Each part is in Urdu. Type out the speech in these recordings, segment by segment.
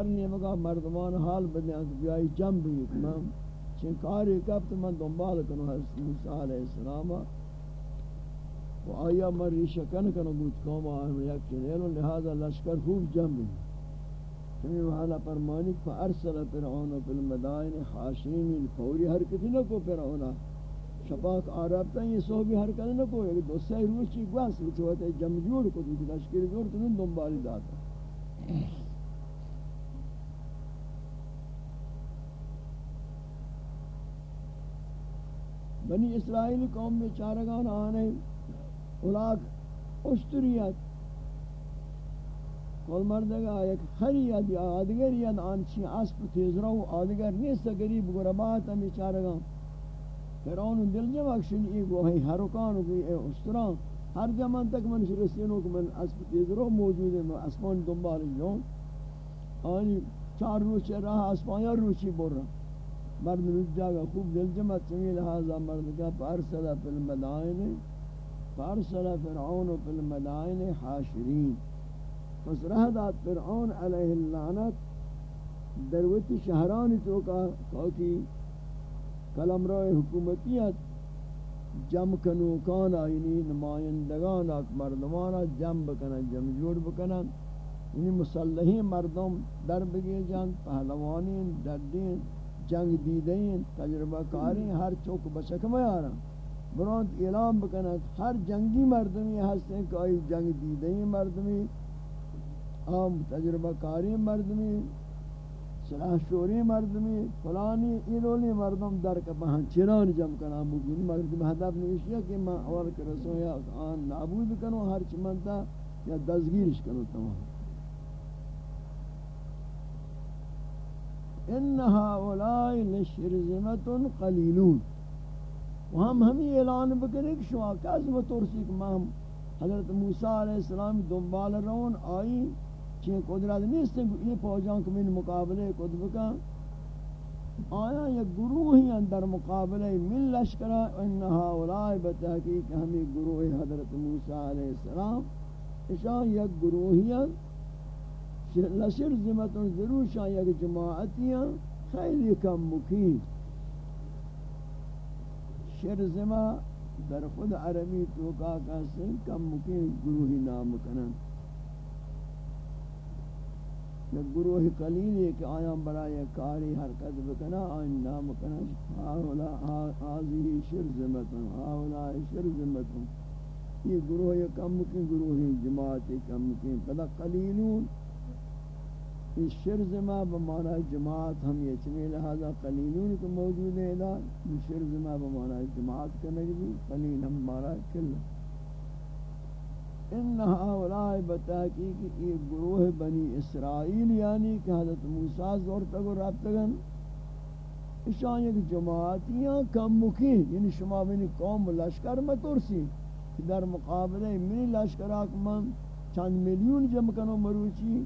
کرنے مگا مردمان حال بدنے کہ بیائی جم بھی من چن کاری کبت من دنبال کنو حضرت موسیٰ علیہ السلام. و آیا من ریشکن کنو بود قوم آئیم یک چنیل و لہذا لشکر خوب جم بھی چنین وحالا فرمانی فارسل فرعون فی المدائن خاشین فوری حرکتی نکو فرعونا شفاق آرابتا یہ صحبی حرکت نکو. یک دو سی روز چی گواس بچوتا جم جوڑ کو تو لشکر جوڑ تو دنبالی داتا بنی اسرائیل قوم میں چارگان آنے اولاک اشتریت۔ کل مردگا ایک خریت یا آدگریت آنچی اسب تیز رو آدگر نیست، گریب گربات ہمی چارگان۔ فرعون دل جمع شن ای گوہی حرکان کو اے اشتران ہر جمان تک من شرسینوں کو من اسب تیز رو موجود ہے میں اسمان دنبال جون۔ آنی چار روچ راہ اسمان یا روچی بور رہا مرد جاگا خوب دل جمعت چمی لہذا مرد کا فارسل فی المدائن فارسل فرعون فی المدائن حاشرین. پس رہ داد فرعون علیہ اللعنت دروتی شہرانی تو کا کہ کلم روی حکومتیت جم کنوکانا یعنی نمائندگان اک مردمانا جم بکنا، جم جوڑ بکنا. یعنی مسلحین مردم در بگی جان پہلوانین، دردین. جنگ دیدیں تجربہ کاری ہر چوک بچک میں آ رہا برانت اعلام بکنت ہر جنگی مردمی ہستیں کہ آئی جنگ دیدیں مردمی عام تجربہ کاری مردمی، سلاح شوری مردمی، فلانی ایلولی مردم در کا بہن چران جم کنا مگین مردم حدب نوشیا کہ میں اول کرسوں یا آن نابود کنو ہر چمنتا یا دزگیرش کنو تمام. ان هؤلاء لشرذمه قليلون وهم ہمیں اعلان بکرے کہ شما کاز و ترسی کہ ہم حضرت موسی علیہ السلام دنبال رون آئی چھ قدرت نیست یہ فوجان کو مقابلے قدب کا آیا یک گروہ ہی اندر مقابلے من لشکر ان هؤلاء بتحقیق ہمیں گروہ حضرت موسی علیہ السلام۔ اشان یک گروہ ہی لشر زمتون ضرور شان یک جماعتیاں خیلی کم مکین شر زما در خود عربی تو کا کسی کم مکین گروہی نام کنن یک گروہ قلیل ہے کہ آیا برای کاری حرکت بکنا آئین نام کنن آولا آزی شر زمتون آولا شر زمتون یہ گروہ کم مکین گروہی جماعتی کم مکین پدا قلیلون اس شرز ما بمانا جماعت ہم یہ چمی لہذا قلیلون کو موجود ہے دا اس شرز ما بمانا جماعت کا نجبی قلیل ہم مارا کل۔ انہا اولائی بتاکیق یہ گروہ بنی اسرائیل یعنی کہ حضرت موسیٰ زور تک و رب اشان یک جماعتیاں کم مکین یعنی شما بنی قوم لشکر مترسی، در مقابلے منی لشکر آکمان چند میلیون جمع کنو مروچی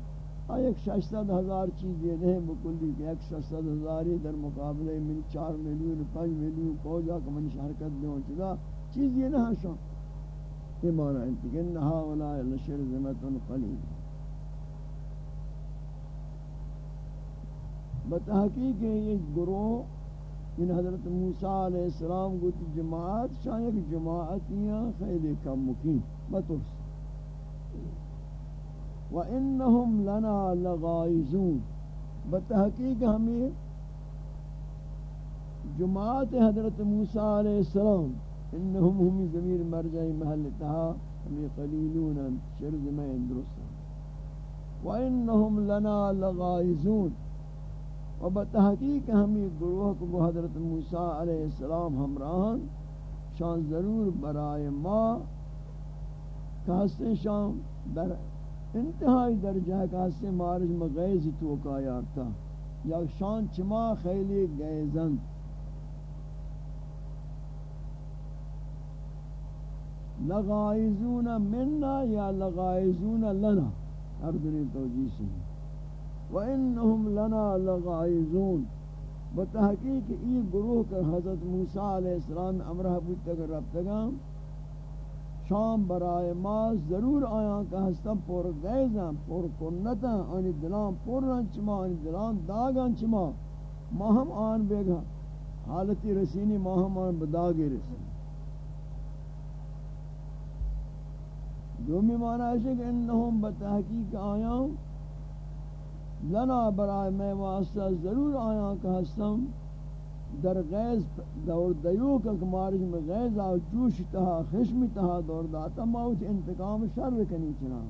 ایک ششتد ہزار چیز یہ نہیں بکلی کہ ایک ششتد ہزاری در مقابلے من چار ملیون پانچ ملیون پوجا کہ من شرکت دیوں چدا چیز یہ نہ شو یہ معنی ہے کہ انہا ولا لشر ذمت قلیل۔ بتحقیق ہے یہ گروہ، ان حضرت موسیٰ علیہ السلام کو جماعت، شاید جماعتیاں خیلی کم مکین بطرس وَإِنَّهُمْ لَنَا لَغَائِزُونَ بتحقیق ہمیں جماعت حضرت موسیٰ علیہ السلام انہم ہمی ضمیر مرجع محل تہا ہمیں قلیلون شرز میں اندرست وَإِنَّهُمْ لَنَا لَغَائِزُونَ و بتحقیق ہمیں گروہ کو حضرت موسیٰ علیہ السلام ہمراہن شان ضرور برائے ما کہستے شان در انتہائی درجہ کا سے مارج مغیز تو کا یارتا یا شان چما خیلی گیزن لغائزون مننا یا لغائزون لنا۔ ہر دنی توجیہ سے۔ وَإِنَّهُمْ لَنَا لَغَائِزُونَ۔ بتحقیق ای گروہ کا حضرت موسیٰ علیہ السلام امرہ بودتا کر رب تگام شام برائے ما ضرور آیا کہ ہستم پر گیزم پر کنتا آنی دلان پر چما، آنی دلان داگان چما۔ ما ہم آن بیگا حالتی رسینی ما ہم آن بداگی رسینی دومی معنی ہے کہ انہم بتحقیق آیا لنا برائے میں واسطہ ضرور آیا کہ ہستم در غیظ دور دیو کا کمارج میں غیظ آو، جوش تہا، خشم تہا دور داتا موت انتقام شر کنی چنا۔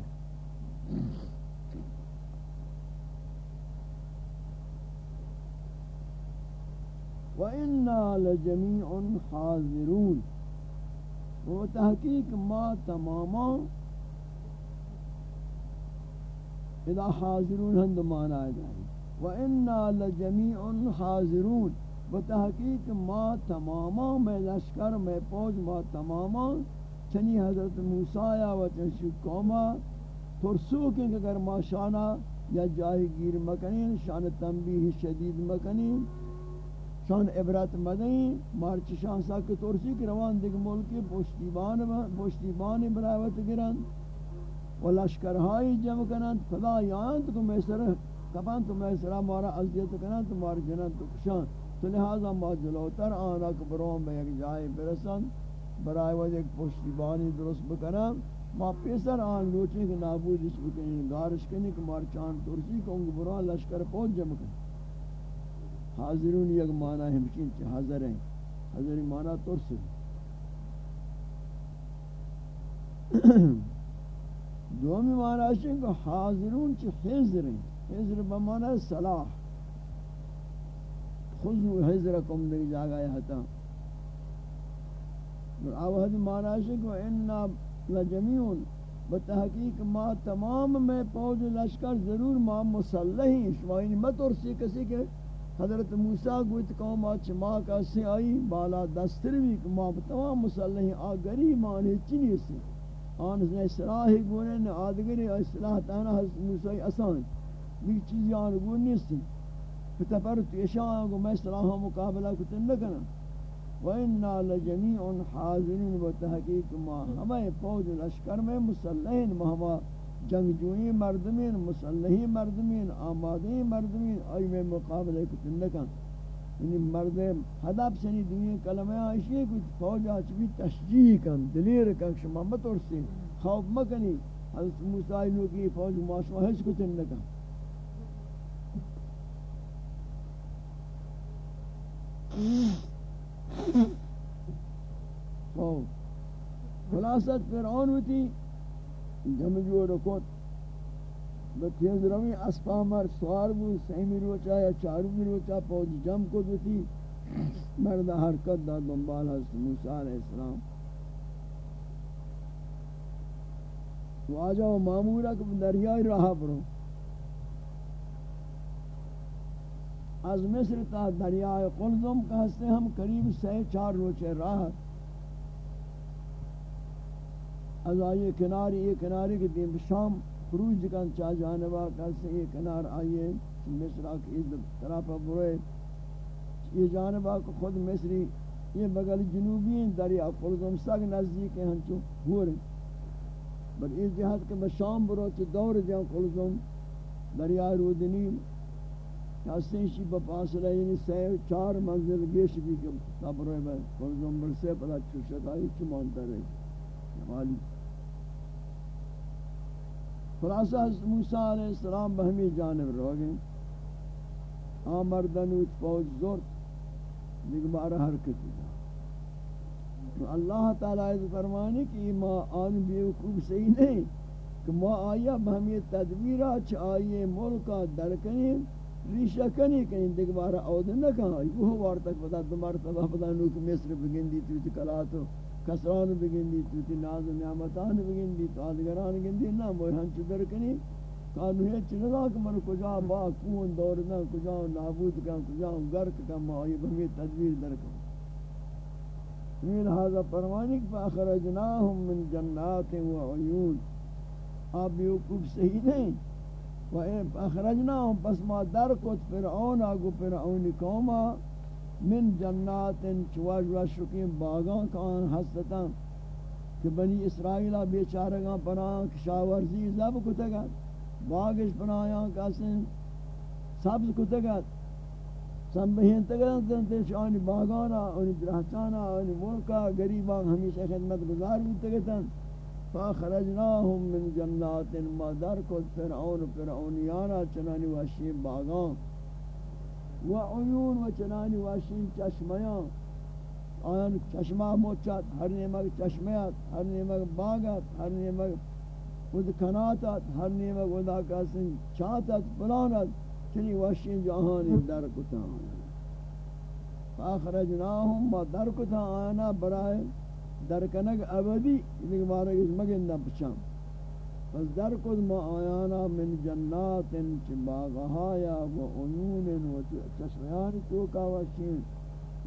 وَإِنَّا لَجَمِيعٌ حَاضِرُونَ۔ وہ تحقیق ما تماما اذا حاضرون ہند مانا جائے وَإِنَّا لَجَمِيعٌ حَاضِرُونَ۔ بتحقیق ما تماما، میں لشکر، میں پوج ما تماما۔ چنی حضرت موسیٰ و چنشی قوما ترسو کہ اگر ما شانا یا جاہی گیر مکنین، شان تنبیح شدید مکنین، شان عبرت مدین مارچ شان ساک ترسی کی روان دیکھ ملکی پشتیبان پشتیبان برایوت گرن و لشکرہائی جمع کنن فلا یان تو میں سر کپان تو میں مارا، عزیت کنن تو مار جنن تو کشان۔ تو لہذا ما جلوتر آنا کبرون میں ایک جائے برسن برای وجہ ایک پشتیبانی درست بکنم۔ ما پیسر آن لوچنے کے نابود اس بکنین یعنی گارش کنی کہ مار چاند ترسی کو انگ بران لشکر پہنچ جمع کنی حاضرون یک معنی ہمشین چی حاضر ہیں۔ حاضری معنی ترس دومی معنی ہے کہ حاضرون چی حضر ہیں۔ حضر بمعنی صلاح۔ خذو حضرکم در جاگا یہتا آوہد معنی ہے کہ انا لجمیعون، بتحقیق ما تمام میں پوج لشکر ضرور ما مسلحی شمائنی مت اور سی کسی کے حضرت موسیٰ گویت قوم آچ ما کا سے آئی بالا دستر بھی ما تمام مسلحی آگری مانے چنی سے آن سے اصلاحی گونے نے آدگری، اصلاح تانا حضرت موسیٰ اسان بھی چیزی آن گونے سے فتفرت اشاء کو میں صلاح مقابلہ کو کتن لکنا وَإِنَّا لَجَمِيعٌ حَاضِرِينَ بتحقیق ما ہمیں فوج لشکر میں مسلحین مہما جنگجوئی مردمین، مسلحی مردمین، آمادی مردمین، آئی میں مقابلہ کتن لکن یعنی مرد حدب سنی دنیا کلمہ آئیشی ہے کچھ فوج آچوی تشجیح کن، دلیر کن، شما مترسی خوف مکنی۔ حضرت موسیٰ کی فوج معاشوہ ہیچ کتن لکن خلاصت فرعون ہوتی، جمع جو رکوت بتیز روی اسپا مر سوار بو سیمی روچا یا چارو می روچا، پوج جم کو دوتی مرد حرکت دا دنبال حضرت موسیٰ علیہ السلام۔ واجہ و معمورہ کو دریائی راہ پروں از مصر تا دریائے قلزم کا ہستے ہم قریب سے چار روچے راہ از آئیے کناری، یہ کناری کے دیم شام خروج کن چاہ جانبا کہتے یہ کنار آئیے مصر کی طرف بروئے یہ جانبا کو خود مصری، یہ بغل جنوبی ہیں دریا قلزم سگ نزدیک ہیں ہنچو ہو رہے بل اس جہت کے بشام برو چھ دور جاؤں قلزم دریا رودنی۔ کاسیں شی بفاصلہ یعنی سے چار منزل گیش بھی کہ صبر ہے کوئی نمبر سے پتہ چشتائی چمانتا رہے حالی خلاصہ حضرت موسیٰ علیہ السلام بہمی جانب رو گئے آمردن اوچ پوچ زور دیکھ بارہ حرکت دا تو اللہ تعالیٰ عز فرمانے کہ ما آن بیوکوب صحیح نہیں کہ ما آیا بہمی تدبیرہ چھ آئیے ملکہ درکنیم ریشہ کنی کہیں دیکھ بارا عود نہ کہا وہ وار تک پتا دو مرتبہ پتا نو کہ مصر بگندی تو تی کلاتو کسران بگندی تو ناز و نعمتان بگندی تو آدگران بگندی نا وہ ہنچ در کنی۔ کانو ہے چنگا کہ من کجا با کون دور نا کجا نابود کن، کجا گرک کن ما آئی بہمی تدبیر در کن۔ من هذا فرمانک فاخرجناهم من جنات و عیون۔ آپ بیوکوب صحیح نہیں۔ و اخرجنا پس ما در کت فرعون آگو فرعونی کوما من جنات چواج و شکیم باغان کان حسدتا کہ بنی اسرائیلہ بیچارگاں پناہ کشاورزی زب کتگت باغش پناہیاں کسن سبز کتگت سب بہین تگرن تنتے شانی باغانا انہی درہچانا انہی ملکا گریبان ہمیشہ خدمت گزار بیتگتن فاخرجناہم من جنات ما در کد فرعون فرعونیانا، چنانی وحشی باغان. و عیون و چنانی وحشی چشمیان. آن چشمہ موچات ہر نیمک چشمیات ہر نیمک باغات ہر نیمک خود کناتات ہر نیمک ودا کاسن چاتات، پلانات. چنی وحشین جہانی در کتا. آنا فاخرجناہم ما در کتا آنا برائے در کنگ ابدی لیکن مارا اس مگن نہ پچھام پس در کد ما آیانا من جنات چی باغہایا و عنون و چشمیان توکا وحشین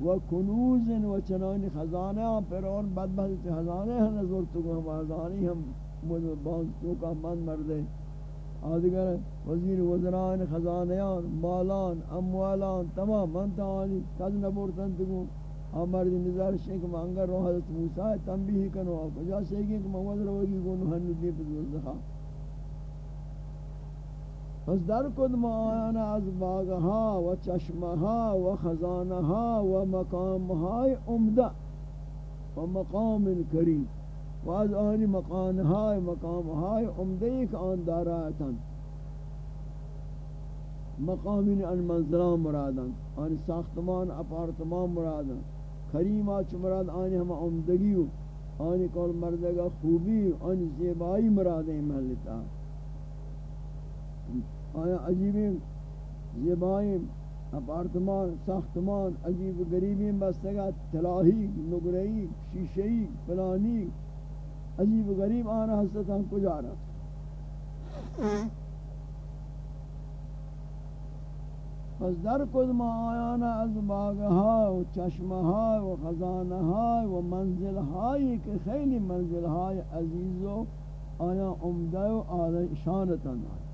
و کنوز و چنانی خزانه ها فرعون بدبخت خزانه ہیں نظر تو کو ہم خزانی ہم مجھ بانس تو من مرده. آدگر وزیر وزران خزانیان، مالان، اموالان، تمام، من تعالی کد نبورتن تو آمرد نظر شیخ مانگر رو حضرت موسیٰ تنبیہ کنو کجا سیگی کہ موزر وگی گونو ہنو دی پر دوزخا پس در کد ما معاینا از باغها و چشمها و خزانها و مقامهای عمده و مقام کریم۔ و از آنی مقامهای مقامهای عمده ایک آن دارایتن مقامین ان منزلان مرادن آن ساختمان، اپارتمان مرادن۔ کریمہ چ مراد آنی ہم عمدگی آنی کول مردگا خوبی آنی زیبائی مرادیں محلتا آیا عجیبی زیبائیں اپارتمان، ساختمان، عجیب غریبی بستگا، تلاہی نگرئی شیشئی، فلانی، عجیب غریب آنا حسد ہم کو جا رہا ہاں۔ پس در کد ما آیانا از باغها و چشمها و خزانها و منزلهایی که خیلی منزلهای عزیز و آیا عمده و آل شانتان آیا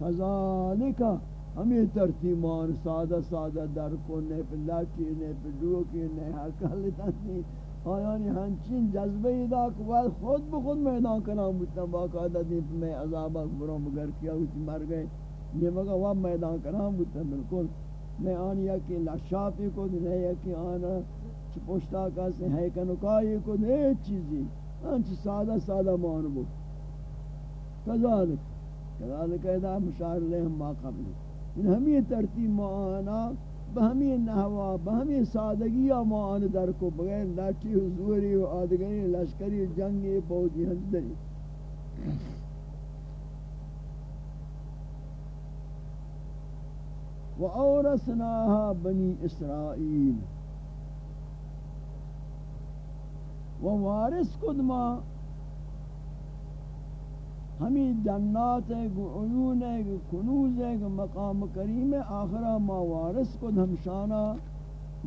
کذالک ہمیں ترتیبان سادہ سادہ در کو نے پلاچی نے پڈو کی نے حقل تنی آیانی ہنچین جذبہ ادا کو خود بخود میدان کنام بودتا باقاعدہ دیپ میں عذاب اکبروں بگر کیا ہوتی مر گئے یہ مگا وہ میدان کنام بودتا بالکل۔ میں آن یا کہ لشافی کو دنے یا کہ آنا پشتا کا سے ہے کنکائی کو دے چیزی۔ انچ سادہ سادہ مان بو۔ کذالک كذلك اذا مشار لهم ما قبل ان ہمیں ترتیب معانا بہمی نحوا بہمی سادگی معانا در کو بغیر لاٹھی حضوری و آدگری لشکری، جنگی، فوجی ہندری وَأَوْرَثْنَاهَا بَنِي إِسْرَائِيلِ وَوَارِثْ قُدْمَا ہمیں جنات ہے عیون ہے کنوز ہے مقام کریم ہے آخرہ ما وارث کو دھمشانہ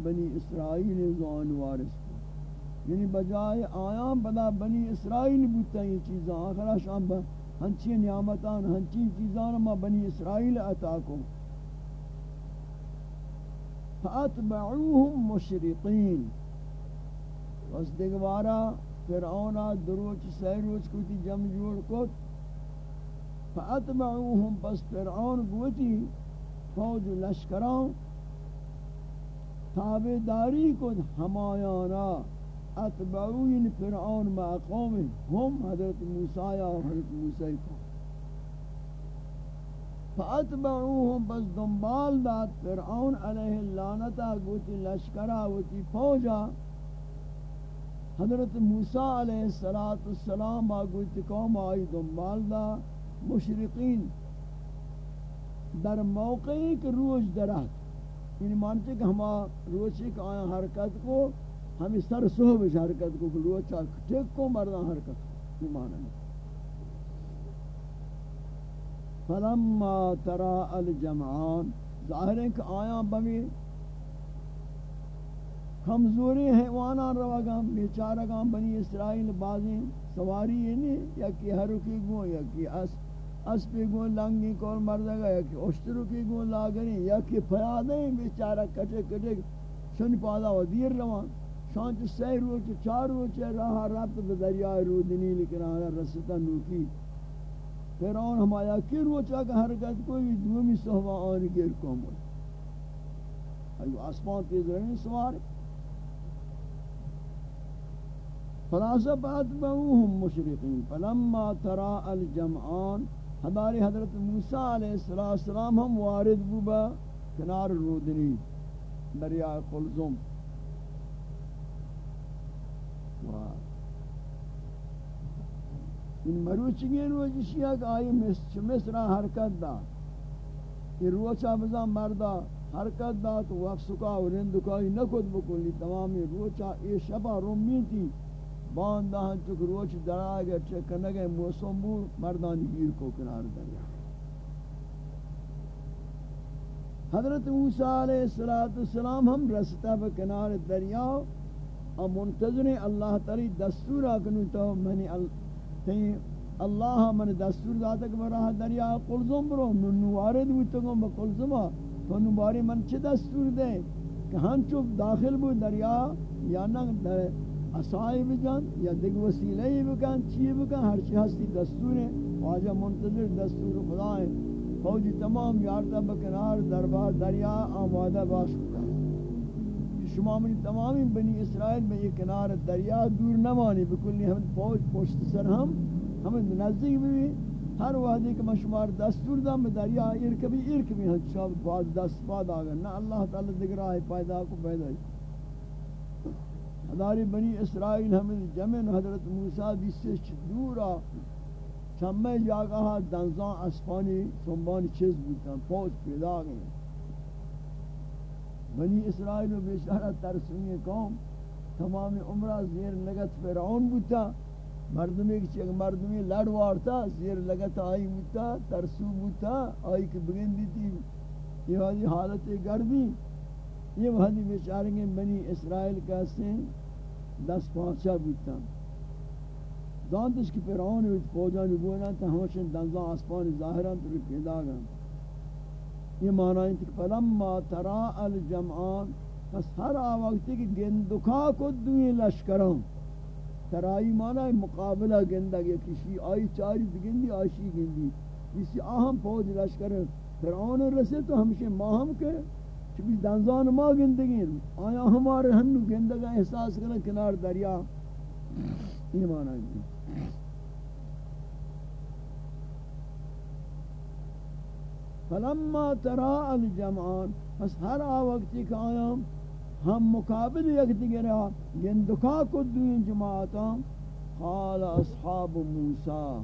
بنی اسرائیل زوان وارث کو یعنی بجائے آیام بدا بنی اسرائیل بودتا یہ چیزاں، آخرہ شام ہنچی نعمتان، ہنچی چیزان ما بنی اسرائیل عطا کو فاتبعوهم مشرقین بس دیگوارا فرعونہ دروچ، سیروچ کو تی جم جوڑ کو فاتبعوهم بس فرعون گوتی، فوج لشکران. تابداری کن ہمایانا. اتبعوین فرعون ما قوم ہم حضرت موسیٰ و حضرت موسیٰ کو فاتبعوهم بس دنبال داد، فرعون علیہ اللعنتا گوتی لشکرہ وتی فوجا حضرت موسیٰ علیہ السلام آگوتی قوم آئی دنبال داد مشرقین، در موقعی کہ روز درات یعنی مانتے کہ ہما روز ایک آیا حرکت کو، ہمیں سر صحب حرکت کو روز چاک ٹھیک کو مردان حرکت کو۔ یہ معنی ہے فلما ترى الجمعان ظاہر ہے کہ آیا بمی کمزوری حیوانان روگام بیچارگام بنی اسرائیل بازیں سواری ہے نہیں، یا کی ہرکی گو یا کی اسب اس پہ گون لنگی کول مردگا یا کہ اشترو کی گون لاغنی یا کہ پیادیں بیچارہ کٹے کٹے شن پادا و دیر روان۔ شانچ سی روچ، چار روچ راہ ربط بدریاء رودنی، لیکن رسطہ نوکی فرعون ہمایا کی روچا کا حرکت کوئی دومی صحبہ آنی گیر کم ہوئی ایو آسمان تیز رہنے سوار خلاصہ بات بہوہم مشرقین۔ فلما ترا الجمعان، ہماری حضرت موسیٰ علیہ السلام ہم وارد بوبا کنار رودنی دریاء قلزم۔ ان مروچگی روچ شیعہ کہ آئی مصرہ حرکت دا یہ روچہ بزا مردہ حرکت دا تو وقت سکا و رندکائی نکد بکلی تمامی روچہ یہ شبہ رومی تھی باندہ ہن چک روچ درا گئے چکنگے موسم بو مردانی گیر کو کنار دریا حضرت موسیٰ علیہ السلام ہم رسطہ بکنار دریا اور منتظر اللہ تعالی دستور اکنو تو منی اللہ من دستور داتا کہ براہ دریا قلزم برو من وارد ہوتا گا بقلزم تو نباری من چھ دستور دے؟ کہ ہم چوب داخل بو دریا، یا نہ در اسائی بجان یا دیکھ وسیلہی بکن چی بکن، ہر چی ہستی دستور ہے۔ واجہ منتظر دستور خدا ہے فوجی تمام یارتا بکنار، دربار، دریا، آمادہ باش۔ کتا شما منی تمامی بنی اسرائیل میں یہ کنار دریا دور نمانی، بکلی ہم فوج پشت سر ہم ہم نزدیک بھی ہر وحدی کہ مشمار دستور دا میں دریا ارکبی ارکبی ہم شاب باز دست پاد آگا۔ نہ اللہ تعالی دیگر آئے پیدا کو پیدا ہے۔ ہداری بنی اسرائیل ہمیں جمن حضرت موسیٰ دیسے دورا چمے جاگاہ دنزان اسپانی سنبانی چیز بودتا فوج پیدا گئے بنی اسرائیل و بیچارہ ترسونی قوم تمام عمرہ زیر لگت فرعون بوتا مردمی کی چیک مردمی لڑ وارتا، زیر لگت آئی بوتا ترسو بوتا آئی کی بگندی تھی یہ والی حالت گردی یہ وحدی بیچارنگے بنی اسرائیل کا سن دس پانچہ بوتا دانتش کی فرعون ہوئی فوجانی بونا تا ہمشن دنزان آسپانی ظاہران تو پیدا گا یہ معنی ہے کہ فلما ترا الجمعان، پس ہر آوقتی کہ گندکا کو دوئی لشکران۔ ترائی معنی مقابلہ گندگ یا کسی آئی چاری بگندی، آشی گندی۔ کسی آہم فوج لشکر فرعون رسے تو ہمشہ ماہم کے چبی دنزان ما گندگین آیا ہمارے ہنو گندگا احساس کرنا کنار دریا۔ یہ معنی ہے۔ فلما ترا الجمعان، پس ہر وقتی کہ آیا ہم مقابل یک دیگرہ گندکا کو دوین جماعتا قال اصحاب موسیٰ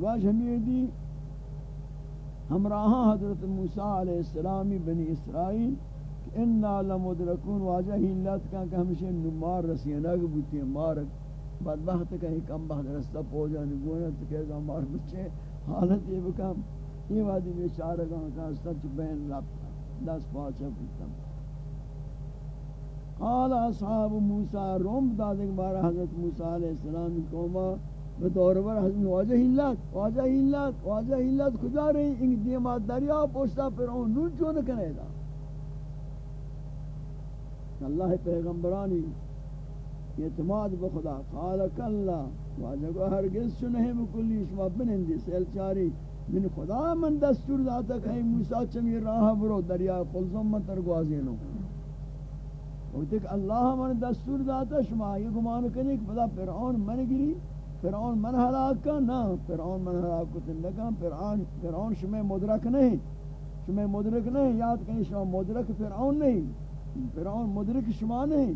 واجہ ہمیں ہمراہ حضرت موسیٰ علیہ السلامی بنی اسرائیل انا لمدرکون واجہ ہی اللہ تکا کہ ہمشہ نمار رسینگ بوتی ہیں مارک بدبخت کہیں کم بخت رستہ پوجا نگونا تو کہے گا مار بچے حالت یہ بکم۔ یہ وادی بیچارہ گاں کا سچ بین رب دس پاچا پوچھتا۔ قال اصحاب موسیٰ، روم دادک بارا حضرت موسیٰ علیہ السلام قوما بطور بر حضرت واجہ ہلت واجہ ہلت واجہ ہلت کجا رہی؟ ان دیما دریا پوچھتا پھر اون نون چون کرے دا؟ اللہ پیغمبرانی اعتماد بخدا قال کلا، واجہ کو ہرگز سنہیں بکلی شما بنندی سیل چاری من خدا من دستور داتا کہ موسیٰ چمی راہ برو دریا قلزم من ترگوازی لوں اور تک اللہ من دستور داتا شما یہ گمان کرنے کہ بدا فرعون من گری فرعون من حلاک کا نا فرعون من حلاک کو تندکا فرعون, فرعون شما مدرک نہیں شما مدرک نہیں یاد کہیں شما مدرک فرعون نہیں فرعون مدرک شما نہیں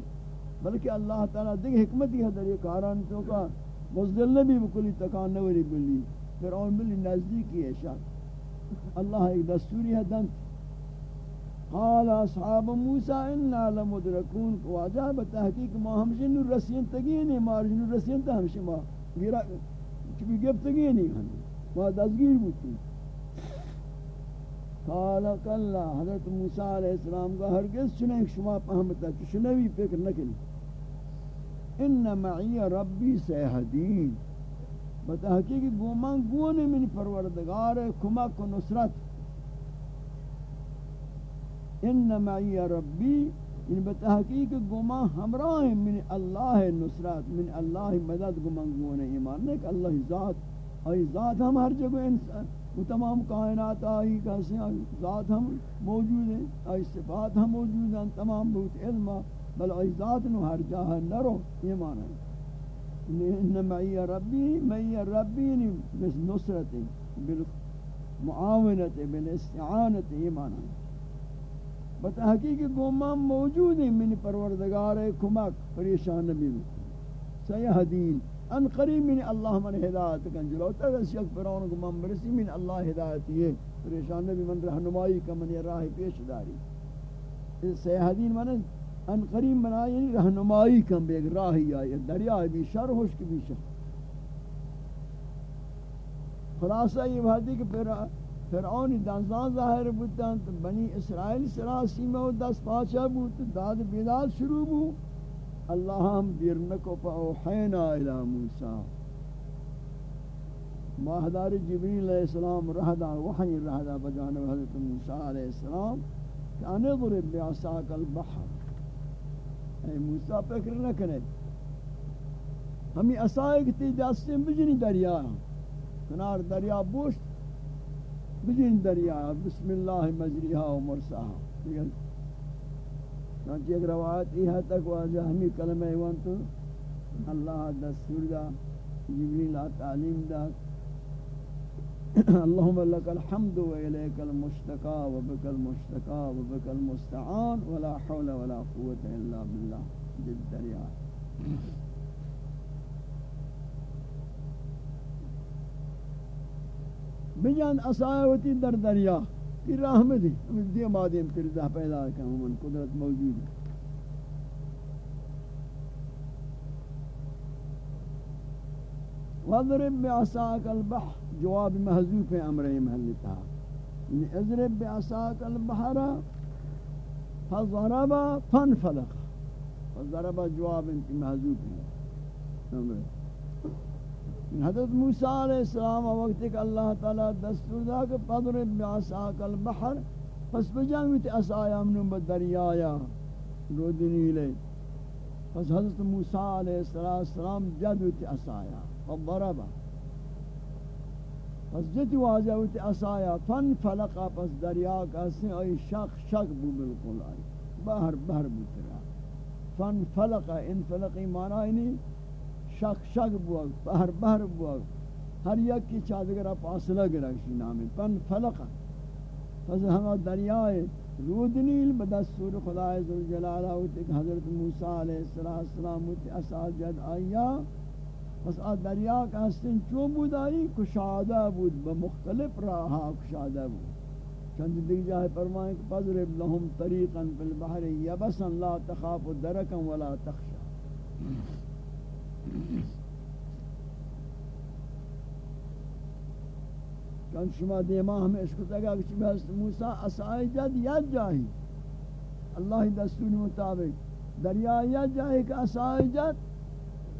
بلکہ اللہ تعالیٰ دیکھ حکمتی ہے در یہ کاران تو کا مزدل نبی بکلی تکان نوری بلی. فرعون ملی نزدیکی ہے شاید اللہ ایک دستوری ہے دنت قال اصحاب موسیٰ انا لمدرکون واجہ بتحقیق ما ہمشہ نور رسین تگینی مارج نور رسین تا ہمشہ ما گیرا چبی گفت تگینی ما دزگیر بوتی قال کلا حضرت موسیٰ علیہ السلام کا ہرگز چنیں شما پہمتا چنوی فکر نکنی ان معی ربی سیحدین بتحقیق گومان گونے من پروردگار کمک و نصرت. ان معی ربی یعنی ان بتحقیق گما ہمراہ من اللہ نصرت، من اللہ مدد گمان گونے ایمان. نہیں کہ اللہ ذات ای ذات ہم ہر جگہ انسان، وہ تمام کائنات، آئی کیسے ذات ہم موجود ہیں ای صفات ہم موجود ہیں، تمام بہت علم بل ای ذات نو ہر جاہ نرو ایمان ہے ان معی ربی معی ربی بس نصرت بالمعاونت بالاستعانت ایمان ہے بتحقیق گومان موجود ہیں من پروردگار کمک، پریشان نبی. سیہدین ان قریب من اللہ من ہدایت کن، جلو تک اس یک فرعون گومان برسی من اللہ ہدایت یہ پریشان نبی، من رہنمائی کا من راہ پیش داری. سیہدین من ان قریب من یعنی رہنمائی کم بے راہی آئی دریا بھی شر ہوش کی بھی شر۔ خلاصہ یہ بات ہے کہ پھر فرعون دنزان ظاہر بودن بنی اسرائیل سرا سیمہ و دست پاچا بود داد بیداد شروع بود۔ اللہ ہم دیرنکو پا اوحینا الى موسیٰ۔ ماہدار جبریل علیہ السلام رہدا، وحی رہدا بجانب حضرت موسیٰ علیہ السلام، کہ انظرب بیعصاک البحر۔ موسیٰ فکر نہ کرے ہمیں اسائے کتی دستیں بجنی دریا کنار دریا بوشت بجین دریا بسم اللہ مجریہا و مرساہا چانچہ ایک روایت یہ ہے تک واضح ہمیں کلمہ ایوان تو اللہ دستور دا جبریل تعلیم دا اللہم لک الحمد و الیک المشتقى و بک المشتقى و المستعان ولا حول ولا قوة الا باللہ جد دریا بجان اسایوتی در دریا. کی راہ میں دی؟ دی مادیم پھر پیدا کہ ہم قدرت موجود ہے وضرب بعصاك البحر، جواب محذوف امر محلتا اضرب بعصاك البحر، فضرب فانفلق۔ فضرب جواب محذوف امر۔ حضرت موسیٰ علیہ السلام وقت کہ اللہ تعالی دستور دا کہ پدرب بعصاک البحر، پس بجانگ بیتی اسایا منو بدریایا رودنی لے۔ پس حضرت موسیٰ علیہ السلام جد بیتی اسایا فضربا پس جتی واضح بیتی اسایا فن فلقا پس دریا کسی آئی شک شک بو بالکل آئی بہر بہر بوتی رہا فن فلقا ان فلقی معنی نہیں شک شک بوگ بہر بہر بوگ ہر یک کی چادگرہ فاصلہ گرکشی نامی پن فلقا پس ہمہ دریائے رودنیل بدستور خدا عزوجلالہ ہوتے کہ حضرت موسیٰ علیہ السلام ہوتے اساجد آیا پس آ دریا کا حسن چون بود آئی کشادہ بود بمختلف راہا کشادہ بود. چند دیکھ جاہے فرمائیں کہ پذرب لهم طریقا فی البحر یبسا لا تخاف درکا ولا تخشا کن شما دیما ہمیں اس کو تگا کہ بس موسیٰ اسائی جد ید جاہی اللہ دستور مطابق. دریا ید جاہی کہ اسائی جد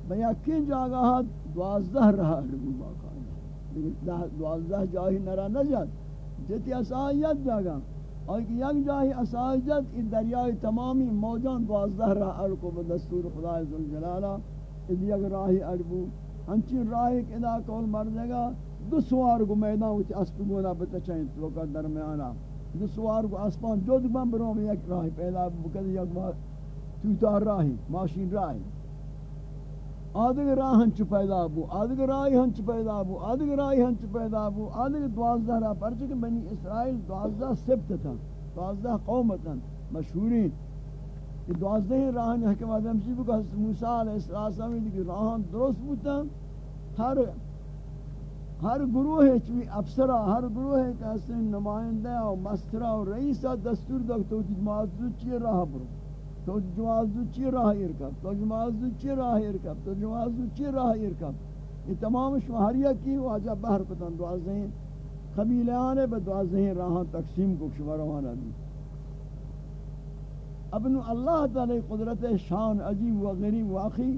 بیاکین جاگاہ دوازدہ رہا ربو باقا دوازدہ جاہی نرا نجد جتی اسائی جاگا۔ اور کہ یک جاہی اسائی ان دریائی تمامی موجان دوازدہ رہا ارکو بدستور خدا عزوجلالہ ادی اگر راہی اربو ہنچین راہی کہ ادا کول مردے گا دو سوار کو میدان وچ اسپ گونا بتا چاہیں تو کا درمیانا دو سوار کو اسپان جو دو برو میں ایک راہی پیدا بکد یک بار تو تا راہی، ماشین راہی۔ آدھگ راہ ہنچ پیدا بو آدھگ راہی ہنچ پیدا بو آدھگ راہی ہنچ پیدا بو آدھگ دوازدہ راہ پرچہ کہ بنی اسرائیل دوازدہ سبت تھا دوازدہ قومتا مشہورین۔ کہ دوازدہ راہن حکم آدم سی بکا حضرت موسیٰ علیہ السلام نے کہ راہن درست بوتا ہر ہر گروہ چوی افسرہ، ہر گروہ کا حسن نمائندہ و مسترہ و رئیسہ دستور دک تو جماعت دو چی راہ برو۔ تو جماعت دو چی راہ ارکب تو جماعت دو چی راہ ارکب تو جماعت دو چی راہ ارکب یہ تمام شمہریہ کی واجہ بہر کتن دوازدہ قبیلے آنے بہ دوازدہ تقسیم کو شماروانا دی۔ ابن اللہ تعالی قدرت شان عجیب و غریب واقعی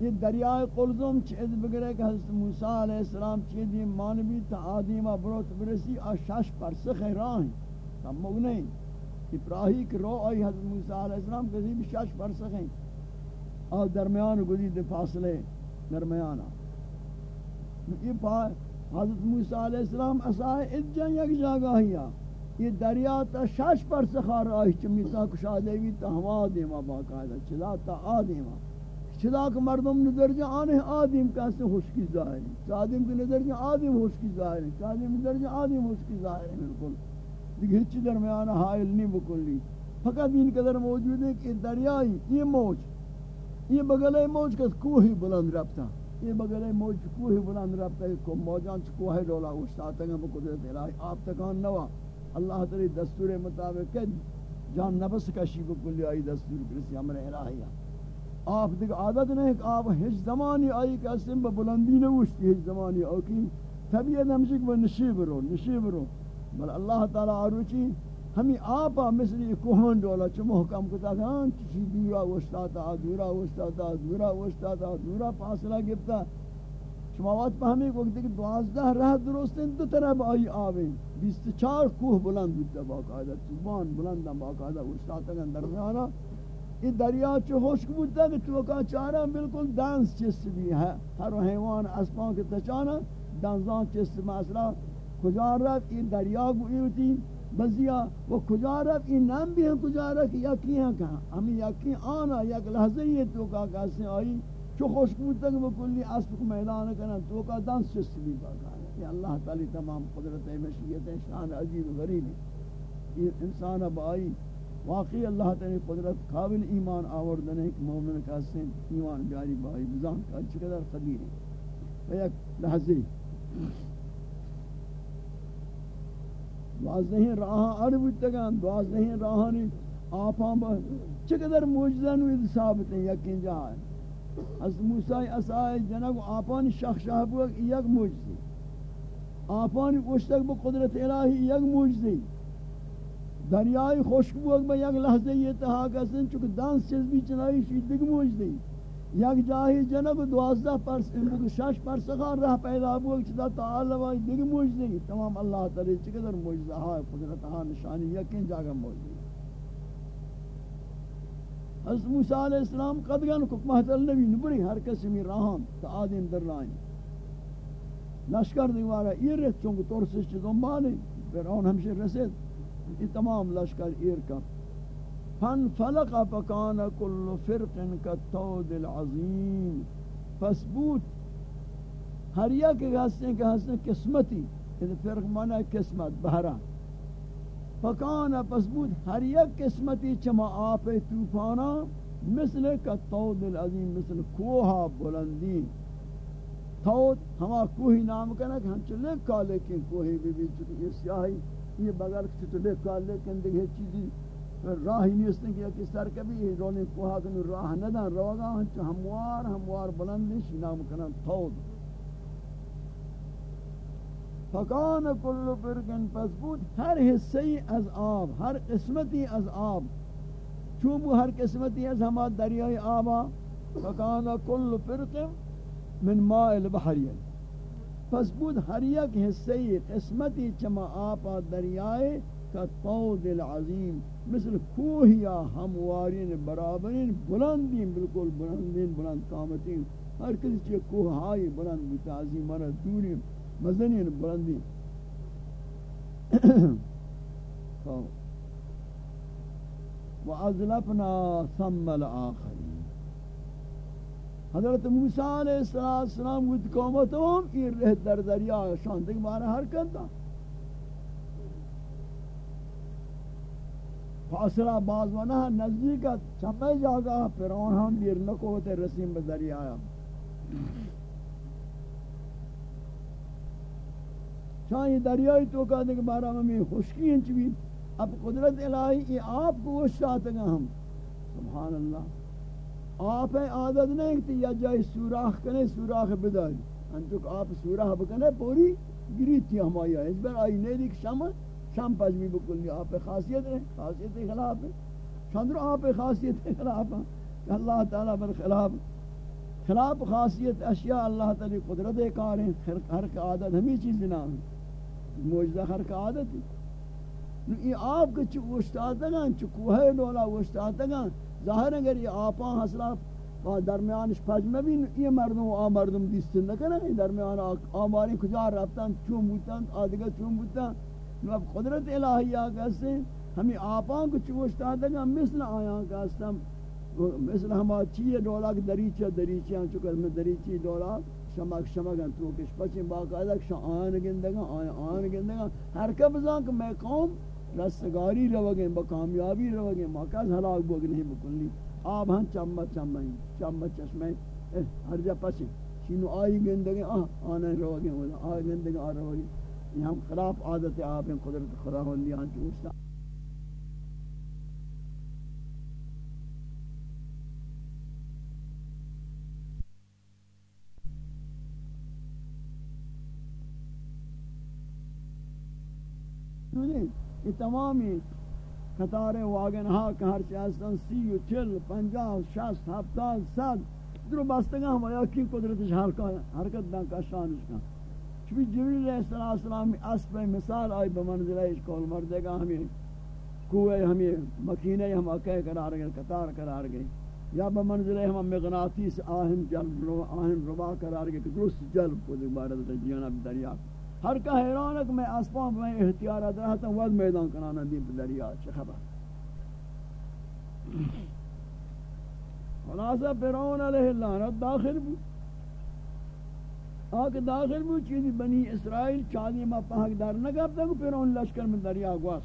یہ دریائے قلزم چیز بگرے کہ حضرت موسیٰ علیہ السلام چیز یہ مانوی تا آدیمہ بروت برسی آشاش پر سخ راہیں تم مگنہیں افراہی کہ رو آئی حضرت موسیٰ علیہ السلام کسی شش پر سکیں اور درمیان گزید فاصلے درمیان یہ پا حضرت موسیٰ علیہ السلام اسائے ادجن یک جاگہ ہیا یہ دریا تا شش پر سخار آئی چمی تا کشا دیوی تا ہوا دیما باقاعدہ چلا تا آدیما چلا کہ مردم نظر جا آنے آدم کیسے خوشکی ظاہری چادم کے نظر جا آدم خوشکی ظاہری چادم نظر جا آدم خوشکی ظاہری بالکل دیکھ ہچ درمیان حائل نہیں بکلی۔ فقط ان قدر موجود ہے کہ دریائی یہ موج، یہ بغلے موج کا کوہی بلند ربتا یہ بغلے موج کوہی بلند ربتا ہے؟ کہ موجان چکوہی ڈولا اشتاتا گا بقدرت الہی آپ تکان نوا۔ اللہ تعالی دستور مطابق کہ جان نفس کشی بکلی آئی دستور کرسی امر الہی آپ دیکھ عادت نہیں کہ آپ ہیچ زمانی آئی کہ اسم بلندی نوشتی، ہیچ زمانی آئی کہ طبیعت ہمشک وہ نشیب رو نشیب رو۔ بل اللہ تعالی آروچی، ہمیں آپا مثل یہ کوہن ڈولا چو محکم کتا کہ ہاں چی دورا وشتاتا دورا وشتاتا دورا وشتاتا، دورا فاصلہ گفتا شما وقت پہمی کو کہ دوازدہ رہ درستیں دو طرف آئی آویں۔ بیست چار کوہ بلند بودتا باقاعدہ چوبان بلندہ باقاعدہ، وشتاتا گا درمیانا یہ دریا چو خشک بودتا کہ چوکا چارا بالکل دانس چست بھی ہے۔ ہر حیوان اسپان کے تچانا، دانزان چست مسئلہ کجا رفت؟ این دریا گویوتی بزیا، و کجا رفت؟ این نام بھی ہیں کجا رفت؟ یکی ہیں کہاں؟ ہمیں یکی آنا، یک لحظه یہ تو کا کیسے آئی، چو خوش بود تک وہ کلی اسب کو میدان کرنا تو کا دانس چست بھی باقا ہے یہ اللہ تعالی تمام قدرت مشیت شان عجیب و غریب یہ انسان اب آئی، واقعی اللہ تعالی قدرت قابل ایمان آوردن ایک مومن کا سن ایمان جاری بائی بزان کا چقدر قدیر ہے۔ یک لحظه دوازدہیں راہاں اڑ بودتگان دوازدہیں راہانی آپاں با چقدر موجزہ نوید ثابت ہیں، یقین جہاں از موسیٰ اسائی جنگ آپانی شخ شاہ بوک یک موجزی آپانی کشتک با قدرت الہی یک موجزی دریائی خوشک بوک با یک لحظے یہ تحاق اسن چکہ دانس چیز بھی چنائی شید دیکھ موجزی یک جاہی جنب دوازدہ پرس بک شش پرسخان رہ پیدا بو چدا تعالی وائی و دیگ موجزہ تمام اللہ تعالی چقدر موجزہ ہے قدرت ہاں نشانی یقین جاگا موجزہ حضرت موسیٰ علیہ السلام قدگان کو محتل نبی نبری ہر کسی میں راہان تا آدم در لائن لشکر دیوارا ایر رہت چونکہ تورسش چیزوں بانے پھر آن ہمشہ رسید. یہ تمام لشکر ایر کا فانفلق فكان كل فرق كالطود العظيم پس بود ہر یک ہستے کہ ہستے قسمتی یہ فرق معنی قسمت، بہرا۔ فکان، پس بود ہر یک قسمتی چما آپ طوفانا مثل کالطود العظیم، مثل کوہا بلندی۔ تود، ہما کوہی نام کنا کہ ہم چلے کالے کی کوہی بھی بھی چکی سیاہی، یہ بغیر چلے کالے کن دیکھے چیزی۔ راہ نہیں کہ کہ سر کبھی رونے کوہا کہ راہ نہ دان روگا ہنچ ہموار ہموار بلندش نام کنن تود. فکان کل فرقن پس بود ہر حصی از آب، ہر قسمتی از آب. چوبو ہر قسمتی از ہما دریای آبا. فکان کل فرق من ماء البحرین پس بود ہر یک حصی قسمتی چما آپا دریائے کا طود العظیم، مثل کوہیا ہموارین، برابرین، بلندین، بالکل بلندین، بلند قامتین۔ ہر کسی چیئے کوہائی بلند بتعظیم مرا دورین مزنین بلندین۔ وَأَزْلَفْنَا ثَمَّ الْآخَرِينَ۔ حضرت موسیٰ علیہ السلام کو قومتوں یہ رہ در دریا شان مارا حرکت تھا فاصلہ باز ونا نزدیک چمے جاگا، فرعون ہم دیر نکو تے رسیم بدری آیا چاہیے دریائی تو کہا دے کہ بارہ میں خشکی ہیں چوی، اب قدرت الہی، یہ آپ کو وہ شاہتے گا ہم۔ سبحان اللہ۔ آپ عادت نہیں کہ یا جائے سوراخ کنے، سوراخ بداری انتو کہ آپ سوراخ بکنے، پوری گری تھی ہمائی ہے۔ اس بار آئی نہیں دیکھ شمع۔ شام پجمی بکلی آپ پہ خاصیت ہے خاصیت خلاف ہے چندر آپ پہ خاصیت خلاف ہے کہ اللہ تعالیٰ پر خلاف۔ خلاف خاصیت، اشیاء اللہ تعالی قدرت کار ہیں۔ ہر کا عادت، ہمیں چیز نہ موجزہ ہر کا عادت ہے۔ نو ای آپ کے چو وشتاتا گا چو کوہے دولا وشتاتا گا ظاہر اگر یہ آپاں حسلہ درمیانش پجمه بین این مردم و آ مردم دیسته نکنن درمیان آماری کجا رفتن چون بودن آدگه چون بودن نو قدرت الہی آگا سے ہمیں آپاں کو چوشتا دگا مثل آیاں کا استم مثل ہما چیئے ڈولا کہ دریچہ دریچہ ہم چکر میں دریچی ڈولا شمک شمک ہم تو کش پچیں باقاعدہ کہ آن گندگا آن گندگا ہر کب زان کہ میں قوم رستگاری رو روگیں با کامیابی روگیں ماکاز حلاق بوگ نہیں بکلی آب ہن ہاں چمہ چمہ ہی چمہ چشمہ ہر جا پچیں چینو آئی گندگیں آہ، آنے روگیں آئی گندگیں آ روگیں یہ ہم خلاف عادت آپ ہیں قدرت خدا ہندی آنچ اوشتا یہ تمامی قطار واگن ها که هرچی هستن سی و چل پنجاه شست هفتاد صد درو بستگاہ ما یا کی قدرتش حرکت دن کشانش کن. چوی جبریل علیہ السلام اسب مثال آئی بمنزلہ اس کول مردے گا ہمیں کوئے ہمیں مکینے ہم اکے قرار گئے، قطار قرار گئے۔ یا بمنزلہ ہم مغناطیس آہن جلب رو، آہن ربا قرار گئے، کہ درست جلب کو دوبارہ جیانا دریا۔ ہر کا حیران ہے کہ میں اسپان میں احتیارات رہتا ہوں وقت میدان کرانا دیم دریا چھ خبر؟ خلاصہ، فرعون علیہ اللعنت داخل بود۔ آکھ داخل بود چیزی بنی اسرائیل چاہدی ما پہک دار نگب تک فرعون لشکر میں دریا گواس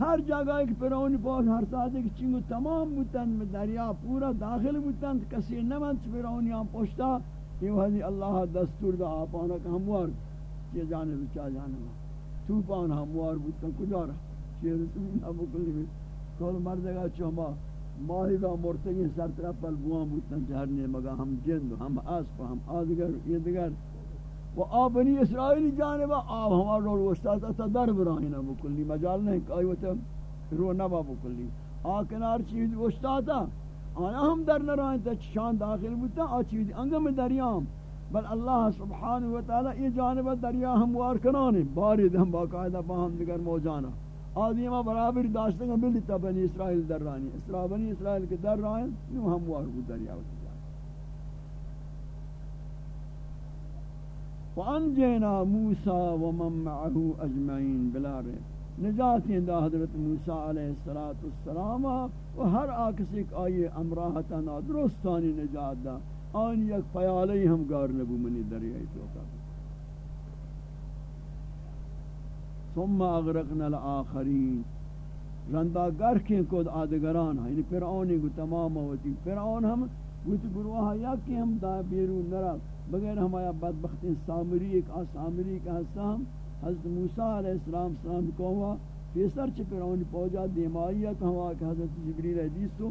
ہر جگہ ایک فرعون پاس ہر ساتھ ایک چنگو تمام بودتن میں دریا پورا داخل بودتن کسی نمند فرعون یہاں پوشتا یہ وحدی اللہ دستور دا آپانا کا ہموار یہ جانب چاہ جانب. توپان ہموار بودتن کجا رہا چیز رسول ابو کلی بھی کول مردگا چوما ماہی کا مرتگی سر طرف پر بوان بودتن چہرنے مگا ہم جند ہم اسپ ہم آدگر، یہ دگر و آب بنی اسرائیلی جانبا آب ہمارا رو روشتا تا در براہین ابو کلی۔ مجال نہیں کہ آئیوتا رو نبا ابو کلی۔ آ کنار چیز روشتا تا آیا ہم در نرائیں تا شان داخل بودتا آ چیز انگم دریام۔ بل اللہ سبحانہ وتعالی یہ جانب دریا ہموار کنانے، بارد ہم باقاعدہ با ہم دیگر موجانا آدمی ما برابر داشتے ہیں ملی تا بنی اسرائیل در رانی. اسرائیل بنی اسرائیل کے در رائیں نو ہموار بود دریا ہوتی وانجینا موسیٰ ومن معه اجمعین بلا رہے نجاتی دا حضرت موسیٰ علیہ السلام و ہر آکس ایک آئی امراحتا نادرستانی نجات دا. آن یک پیالی ہم گار نبو منی دریائی توقع ثم اغرقنا الآخرین. رندا گر کیں کود آدگران ہیں یعنی فرعونی کو تمام ہوتی فرعون ہم گوت گروہ یا کہ ہم دا بیرون نرا بغیر ہمایا بدبخت سامری ایک آسامری کا حصہ حضرت موسیٰ علیہ السلام سلام کو ہوا پیسر چھ پرانی پوجا دیمائیت ہوا کہ حضرت جبریل حدیث تو.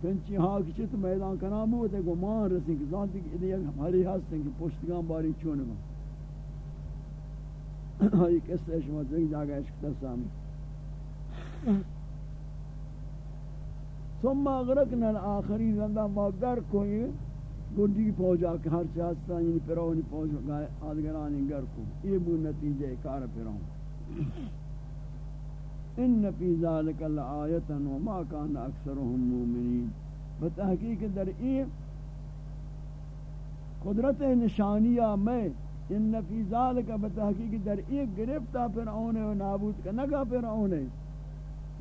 پنچی ہاں کی چھت میدان کنام ہوتے گو مان رسیں کہ ذاتی کہ ہماری ہستیں کہ پشتگان باری چونگا یہ قصہ شما دیکھ جاگا عشق تسامی ثم اغرقنا الاخرین زندہ ما گر کوئی گردی پوجا کہ ہر چاہتا یعنی پیرونی پوجا گائے آدگرانی گر کو۔ یہ بو نتیجہ کار پیرون ان فی ذالک لآیتا وما کان اکثرهم مومنین۔ بتحقیق در ای قدرت نشانیہ میں ان فی ذالک بتحقیق در ای گرفتا فرعون و نابود کنگا فرعون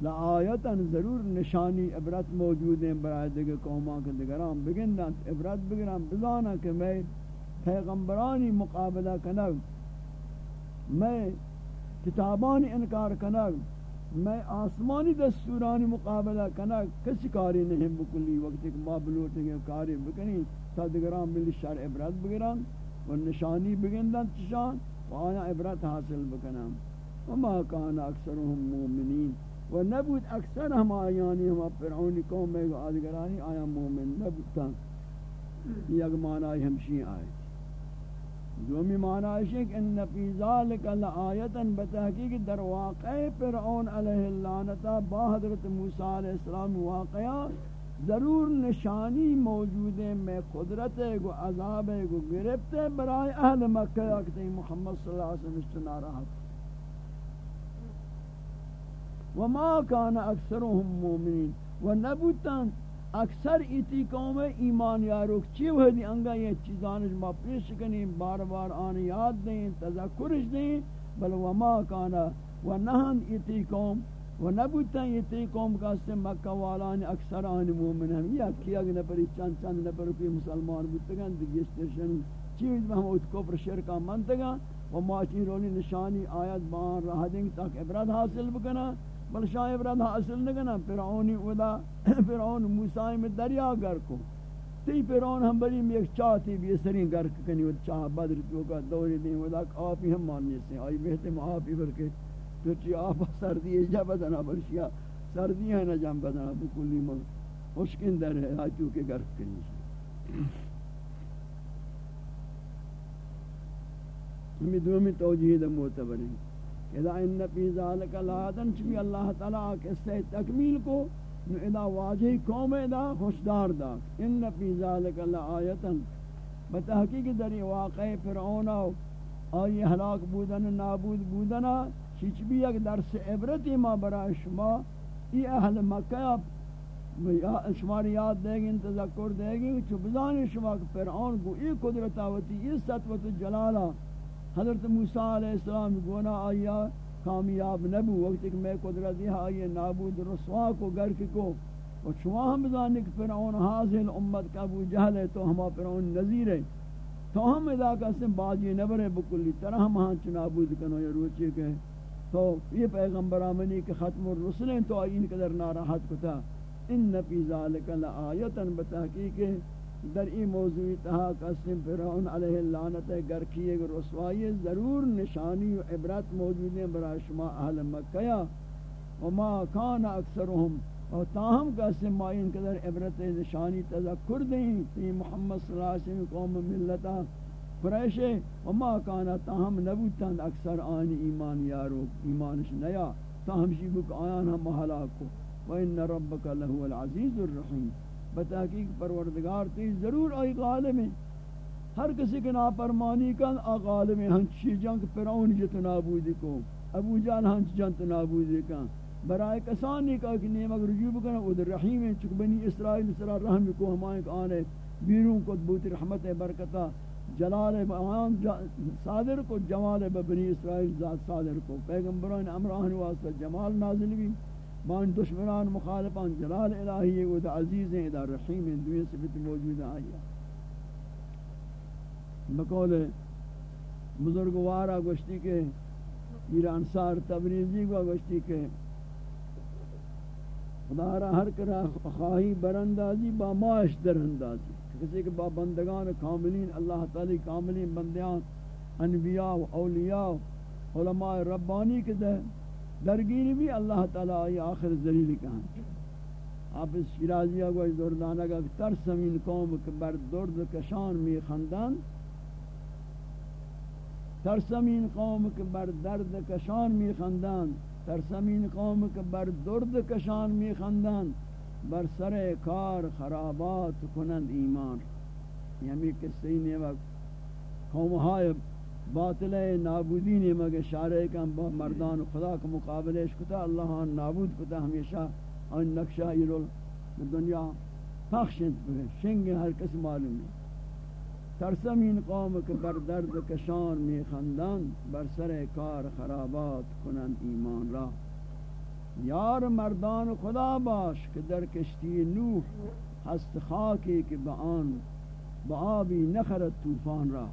لآیتا ضرور نشانی عبرت موجود ہیں برای دیگر قومان کے دیگران۔ بگندن عبرت بگران، بزانا کہ میں پیغمبرانی مقابلہ کنگ، میں کتابانی انکار کنگ، میں آسمانی دستورانی مقابلہ کنگ، کسی کاری نہیں بکلی۔ وقت ایک ما کاری بکنی، تا دیگران ملی شر عبرت بگران۔ و نشانی بگندن چشان و آیا عبرت حاصل بکنن وما کان اکثرهم مومنین. و نبود اکثر ہم آیانی ہم فرعونی قوم میں آدگرانی آیا مومن نبودتا یک معنی ہمشی آئے دومی معنی ہے کہ ان فی ذالک لآیتا بتحقیق در واقع فرعون علیہ اللعنتا با حضرت موسیٰ علیہ السلام واقعا ضرور نشانی موجود ہے میں قدرت ہے، گو عذاب ہے، گو گرفت ہے۔ برای اہل مکہ اکتے محمد صلی اللہ علیہ وسلم اشتنا رہا وما كان اكثرهم مؤمنين ونبوتان اکثر ایتی قوم ایمان یاروک۔ چی وحدی انگا یہ چیزانش ما پیش کنیم، بار بار آن یاد دیں، تذکرش دیں۔ بل وما کانا و نہن ایتی قوم و نبوتا یہ ایتی قوم کا سے مکہ والان اکثر آن مومن ہم یا کیا گنا پری چند چند نپر کوئی مسلمان بودتگان دیگیشتشن چیز میں ہم محمود کفر شرکا منتگا و ما چی رولی نشانی آیت بان رہ دیں تاک عبرت حاصل بکنا بل شاہ عبرت حاصل نگنا فرعونی ادا فرعون موسیٰ میں دریا گر کو. تی فرعون ہم بڑی میں ایک چاہتی بھی سرین گر کنی. وہ چاہ بدر تو کا دوری دیں وہ داک آپی ہم ماننے سے آئی بہتے میں آپی برکے تو چی آپا سردی ہے، جا بدنا برشیا سردی ہے نا جام بدنا بکلی مل خوشکن در ہے آئی تو کے گر کنی سے ہمیں دومی توجیہ دا معتبر ہیں۔ اذا ان فی ذلک لادن چبی اللہ تعالی کے سے تکمیل کو اذا واجہ قوم اذا خوشدار دا ان فی ذلک لآیتا بتحقیق در واقع فرعون آئی ہلاک بودن، نابود بودن چیچ بھی یک درس عبرتی ما برای شما، ای اہل مکہ شمار یاد دے گی تذکر دے گی چو بزانی شما کہ فرعون کو ای قدرت آوتی، ای سطوت جلالہ حضرت موسیٰ علیہ السلام گونا آیا، کامیاب نبو وقت کہ میں قدرتی آئی نابود رسوا کو، گرک کو. و شما ہم بزانے کہ فرعون حاضر امت کا ابو جہل ہے تو ہما فرعون نظیر ہے تو ہم ادا کا سن باجی نبر ہے بکلی طرح ہم ہاں چنابود کنو یا روچے کے تو یہ پیغمبر آمنی کہ ختم الرسل ہیں تو آئین قدر ناراحت کتا۔ ان فی ذالک لآیتا بتحقیق، در این موضوع تہا قسم فرعون علیہ اللعنت گر کی رسوائی ضرور نشانی و عبرت موجود ہیں برای شما اہل مکہ۔ وما کان اکثرهم، اور تاہم قسم ما قدر عبرت نشانی تذکر دیں۔ تی محمد صلی اللہ علیہ وسلم قوم ملتا قریش وما کان تاہم نبوتند اکثر آن ایمان یارو، ایمانش نیا۔ تاہم شیبک آیان ہم ہلاک وَإِنَّ رَبَّكَ لَهُوَ الْعَزِيزُ الرَّحِيمُ۔ بتحقیق پروردگار تی ضرور آئی غالب ہیں۔ ہر کسی کے نافرمانی کن آ غالب ہیں۔ ہنچی جنگ فرعون جت نابودی کو۔ ابو جان ہنچ جنت نابودی کن۔ برائے کسان نے کہا کہ نیمک رجوع بکنا او در رحیم ہیں۔ چک بنی اسرائیل سرا رحم کو ہمائیں کہ آنے بیرون کو بوت رحمت برکتا جلال بیان صادر کو جمال بنی اسرائیل ذات صادر کو، پیغمبران امران واسطہ جمال نازل بھی بان دشمنان مخالفان جلال الہی و دا عزیز ہیں دا رحیم ہیں دوئے صفت موجود آیا بقول بزرگوارا گوشتی کے میر انصار تبریزی کو گوشتی کے، خدا را ہر کرا خواہی برندازی با ماش دراندازی کسی کہ با بندگان کاملین، اللہ تعالی کاملین بندیان، انبیاء و اولیاء و علماء ربانی کے دے، درگیری بھی اللہ تعالیٰ آئی آخر ذلیل کہاں آپ اس شیرازیہ کو اس دردانہ کا ترسمین قوم کے بر درد کشان می خندان۔ ترسمین قوم کے بر درد کشان می خندان۔ ترسمین قوم کے بر درد کشان می خندان۔ بر سر کار خرابات کنند ایمان. یعنی کسی نے وقت قوم ہائے باطل نابودی نے مگر اشارے کم با مردان خدا کا مقابلے کتا اللہ نابود کتا ہمیشہ ان نقشہ یہ دنیا پخشند. بگے شنگ ہر کس معلوم ہے ترسمین قوم کے بر درد کشان می خندان بر سر کار خرابات کنند ایمان را. یار مردان خدا باش کہ در کشتی نوح ہست خاکی کہ بآن بآبی نخرت طوفان را.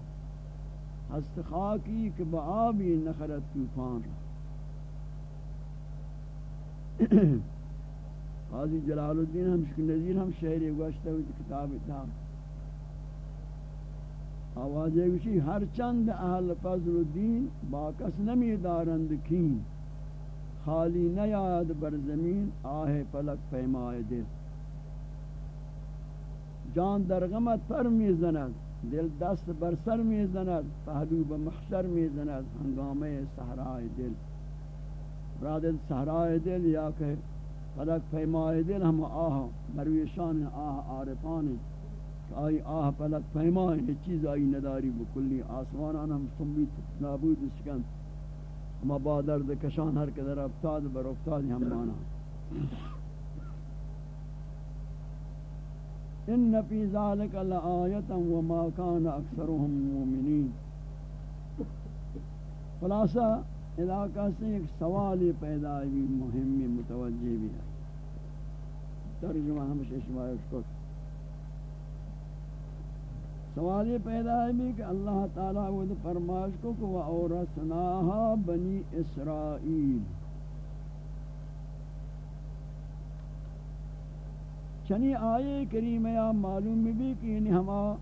ہست خاکی کہ با آبی نخرت طوفان را. قاضی جلال الدین ہم شکل نظیر ہم شہری گوشتا ہوئی کتاب تھا آوازے گوشی ہر چند اہل فضل الدین باکس نمی دارند کین. خالی نیاد بر زمین، آہ پلک پیمائے دل۔ جان در غمت پر می زند، دل دست بر سر می زند پهلو به محشر می زند هنگامه صحرای دل۔ راد صحرای دل یا کہ فلک پیمای دل، ہم آہ مرویشان آہ عارفان آئی آہ فلک پیمای چیز آئی نداری، بکلی آسمان ہم سمیت نابود سکن ما با درد کشان ہر قدر افتاد بر افتاد ہم مانا. ان فی ذلک لآیتا وما کان اکثرهم مومنین. خلاصہ علاقہ سے ایک سوال پیدا بھی مہم متوجہ بھی ہے. ترجمہ ہم ششمہ اس کو سوال یہ پیدا ہے بھی کہ اللہ تعالیٰ وہ فرماش کو کہ وَأَوْرَثْنَاهَا بنی اسرائیل۔ چنی آئے کریم یا معلوم بھی کہ یعنی ہما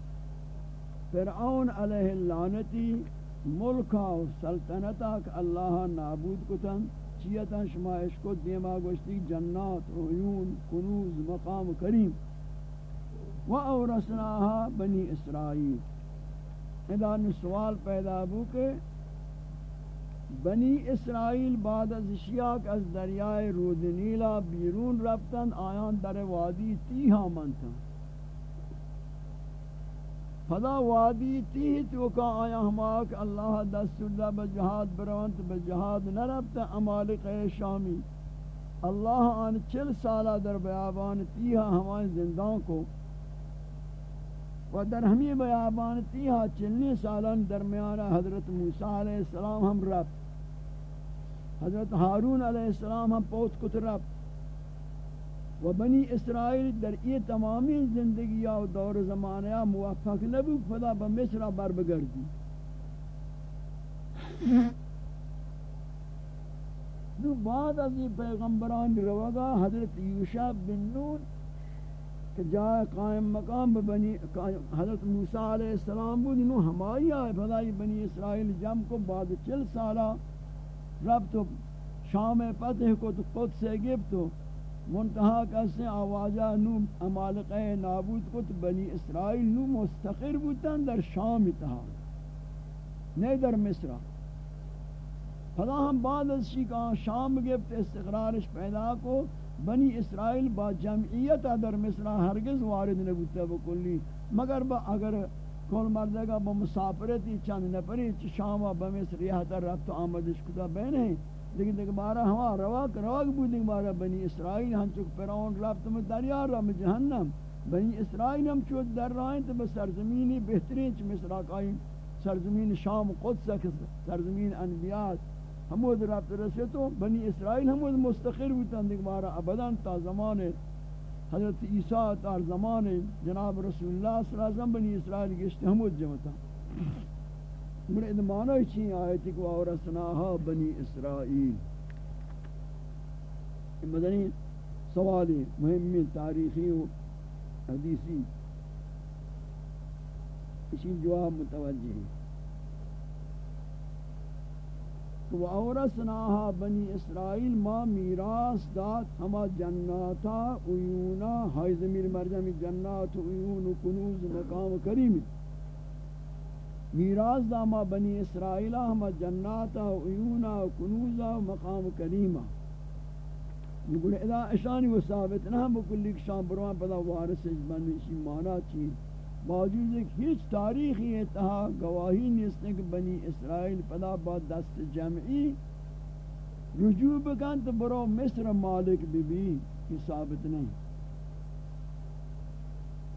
فرعون علیہ اللعنتی ملکا و سلطنتا کہ اللہ نابود کتن چیتا شمائش کو دیما گوشتی جنات، عیون، کنوز، مقام کریم۔ و اورثناها بنی اسرائیل ادا سوال پیدا ہو کہ بنی اسرائیل بعد از اشیاق از دریائے رود نیلا بیرون رفتن، آیان در وادی تیہا منتن۔ فدا وادی تیہ تو کا آیا ہماک اللہ دستور دا بجہاد برونت بجہاد نربتا امالق شامی۔ اللہ آن چل سالہ در بیابان تیہا ہمائیں زندان کو۔ و در ہمی بیابان تیہا چلنی سالان درمیان حضرت موسیٰ علیہ السلام ہم رب، حضرت حارون علیہ السلام ہم پوت کت رب، و بنی اسرائیل در یہ تمامی زندگی و دور زمانہ موفق نبو خدا بمصر بر بگردی۔ دو بعد از یہ پیغمبران روگا حضرت یوشع بن نون کہ جائے قائم مقام بنی حضرت موسیٰ علیہ السلام بود انہوں ہمائی آئے بھلائی بنی اسرائیل جم کو بعد چل سالہ رب تو شام فتح کو تو قدس گفت تو منتہا کسے آوازہ نو امالقہ نابود کو تو بنی اسرائیل نو مستقر بودتاں در شام تہا نہیں در مصرہ فلا ہم بعد از شیکا شام گفت استقرارش پیدا کو بنی اسرائیل با جمعیت در مصر ہرگز وارد نبوتا بکلی مگر با اگر کل مردگا با مسافرتی چند نپری چی شاما با مصر یہ تر رفت آمدش کتا بین لیکن دیکھ بارا ہوا رواق رواق بود بارا. بنی اسرائیل ہم چک پیرون رفت میں دریا رم جہنم بنی اسرائیل ہم چود در رائیں تو بس سرزمینی بہترین چی مصر آقائیں سرزمین شام قدس سرزمین انبیاء ہمود رابط رسے تو بنی اسرائیل ہمود مستقر ہوتا دیکھ بارا ابدان تا زمان حضرت عیسیٰ تا زمان جناب رسول اللہ صلی اللہ علیہ وسلم بنی اسرائیل گشتے ہمود جمتا میرے ادمانہ چین آیتی کو آورسناہا بنی اسرائیل۔ مدنی سوالی مہمی تاریخی و حدیثی، اسی جواب متوجہ ہے و اورثناها بنی اسرائیل ما میراث داد ہما جناتا عیونا ہائی ضمیر مرجع جنات عیون و کنوز مقام کریم. میراث دا ما بنی اسرائیل ہما جناتا عیونا و کنوز مقام کریما نقول اذا اشانی و ثابت نہ بکلی شام بروان پدا وارث بنی اسی مانا چیز باوجود ایک ہیچ تاریخی اتہا گواہی نیستن کہ بنی اسرائیل پدا با دست جمعی رجوع بکن تو برو مصر مالک بی بی کی ثابت نہیں۔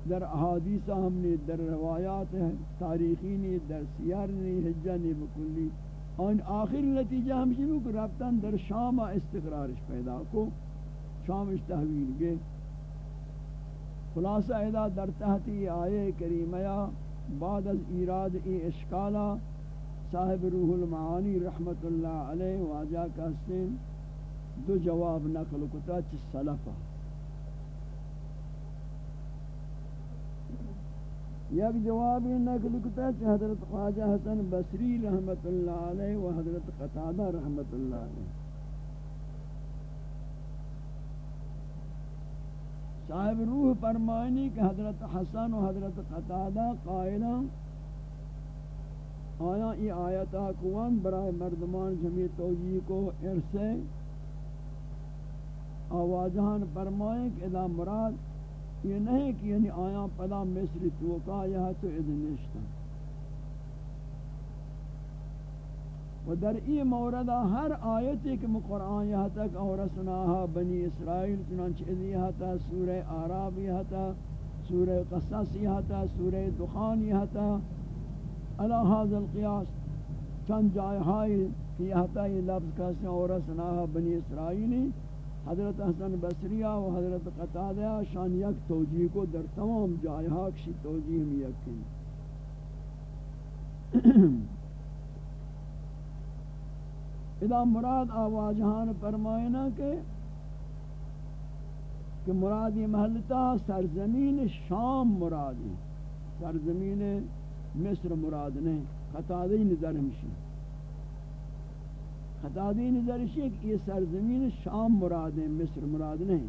در احادیث ہم نے در روایات ہیں، تاریخی نے در سیار نے حجہ نے بکلی۔ اور آخر نتیجہ ہم شروع کہ رفتن در شام استقرارش پیدا کو، شامش تحویل گئے۔ خلاصہ ادا در تحتی آئے کریمیا بعد از ایراد ای اشکالا صاحب روح المعانی رحمت اللہ علیہ واجہ کہستین دو جواب نقل کتا چی سلفا یک جواب نقل کتا چی حضرت خواجہ حسن بصری رحمت اللہ علیہ و حضرت قطادہ رحمت اللہ علیہ۔ صاحب روح فرمانی کہ حضرت حسن و حضرت قطادہ قائلہ آیا، ای آیتا کوان برای مردمان جمعی توجیہ کو ارسے آواجہان فرمائیں کہ ادا مراد یہ نہیں کہ یعنی آیا پدا مصر توقع یا تو اذن و در ای مورد ہر آیتی کہ قرآن یہاں تک اورسناها بنی اسرائیل چنانچہ ادھی یہاں سورہ آراب یہاں تا سورہ قصص یہاں تا سورہ دخان یہاں تا علا حاضر القیاس چند جائے ہائی کہ یہاں تا یہ لفظ کہتے ہیں اورسناها بنی اسرائیلی، حضرت حسن بصریہ و حضرت قطادہ شان یک توجیہ کو در تمام جائے ہاں کشی توجیہ میں یقین ادا مراد آواجہان فرمائنا کہ کہ مرادی محلتا سرزمین شام مرادی، سرزمین مصر مراد نہیں خطادی نظر ہمشی۔ خطادی نظر ہمشی کہ یہ سرزمین شام مراد ہے مصر مراد نہیں۔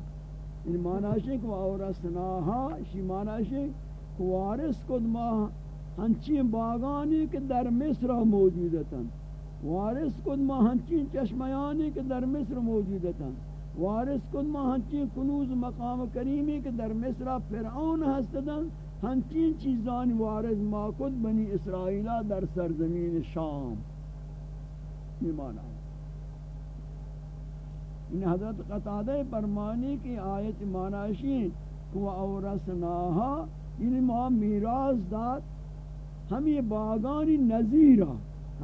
ان معنی ہے کہ وَأَوْرَسْنَاهَا اسی یعنی معنی ہے کہ وارث کد ہنچی باغانی کہ در مصر موجودتاں وارث کن ما ہنچین چشمیانی کہ در مصر موجودتا وارث کن ما ہنچین کنوز مقام کریمی کہ در مصر فرعون ہستدا ہنچین چیزان وارث ما کد بنی اسرائیلہ در سرزمین شام۔ یہ معنی ان یعنی حضرت قطادہ فرمانی کی آیت معنی کو اورثناها ان یعنی ما میراث داد، ہم یہ باغانی نظیرہ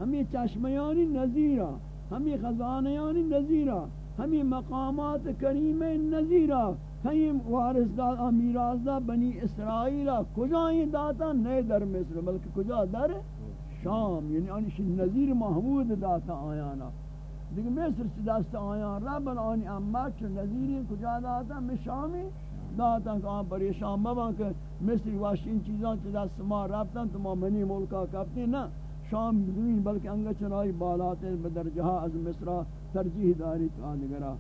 ہمیں چشمیانی نظیرہ، ہمیں خزانیانی نظیرہ، ہمیں مقامات کریم نظیرہ، ہمیں وارث دا امیراز دا بنی اسرائیلہ کجا ہی داتا؟ نئے در مصر، بلکہ کجا در شام یعنی انشی نظیر محمود داتا آیانا۔ دیکھ مصر سے دست آیان؟ رب آنی امت چو نظیری کجا داتا؟ میں شامی داتا کہ آن پریشان مبان کہ مصری واشین چیزان چو دست ما ربتا تو ما منی ملکا کپتی نا شام بدوین بلکہ انگا چنائی بالات بدرجہ از مصرہ ترجیح داری تو آدھگرہ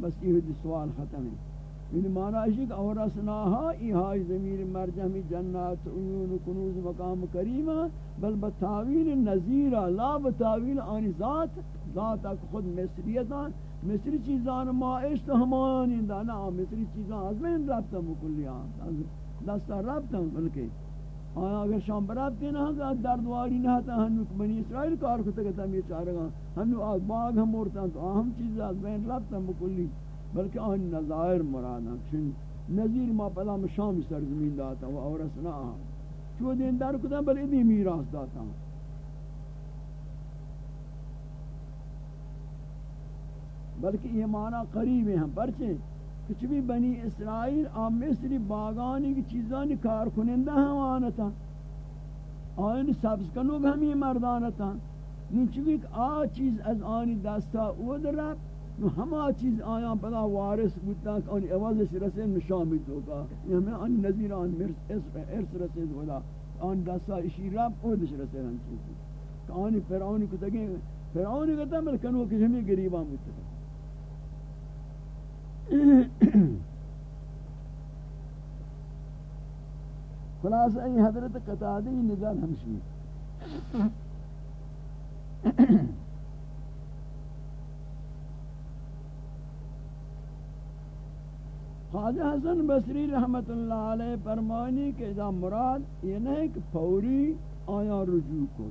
بس یہ سوال ختم ہے۔ یعنی معنی ہے کہ اورسناہا ایہائی زمین مرجمی جنات، عیون، کنوز، مقام کریمہ بل بتاویل نظیرہ لا بتاویل آنی ذات ذات اک خود مصریتان مصری چیزان ما تو ہمانی، دانا مصری چیزان از میں رابطہ مکلیان دستا رابطہ بلکہ آیا اگر شام برات کے نہ دردواری نہ تھا ہن بنی اسرائیل کار کو تک تم یہ چار گا ہن آگ باغ ہم مورتا تو اہم چیز از بین رفت ہم کلی بلکہ ان نظائر مرانا چن نذیر ما پلا میں شام سرزمین داتا و اورسنا چو دین دار کو بل ادی میراث داتا بلکہ یہ معنی قریب ہیں پرچے کچھ بھی بنی اسرائیل آم مصری باغانی کی چیزانی کار کنندہ ہم آنتا آئین سبز کنو بھی ہم یہ مردانتا نوچ بھی آ چیز از آنی دستا اود رب، نو ہما چیز آیا پدا وارث بودتا کہ آنی عوضش رسے نشامی توکا یہ ہمیں آنی نظیر آن ارس رسے دولا آن دستا اشی رب اودش رسے ہم چیزی کہ آنی فرعونی کتگیں فرعونی کتا ملکنو کچھ ہمیں گریبان بودتا خلاص ای حضرت قطادی نظر ہمشی خواجہ حسن بصری رحمت اللہ علیہ فرمانی کہ اذا مراد یہ نہیں کہ فوری آیا رجوع کو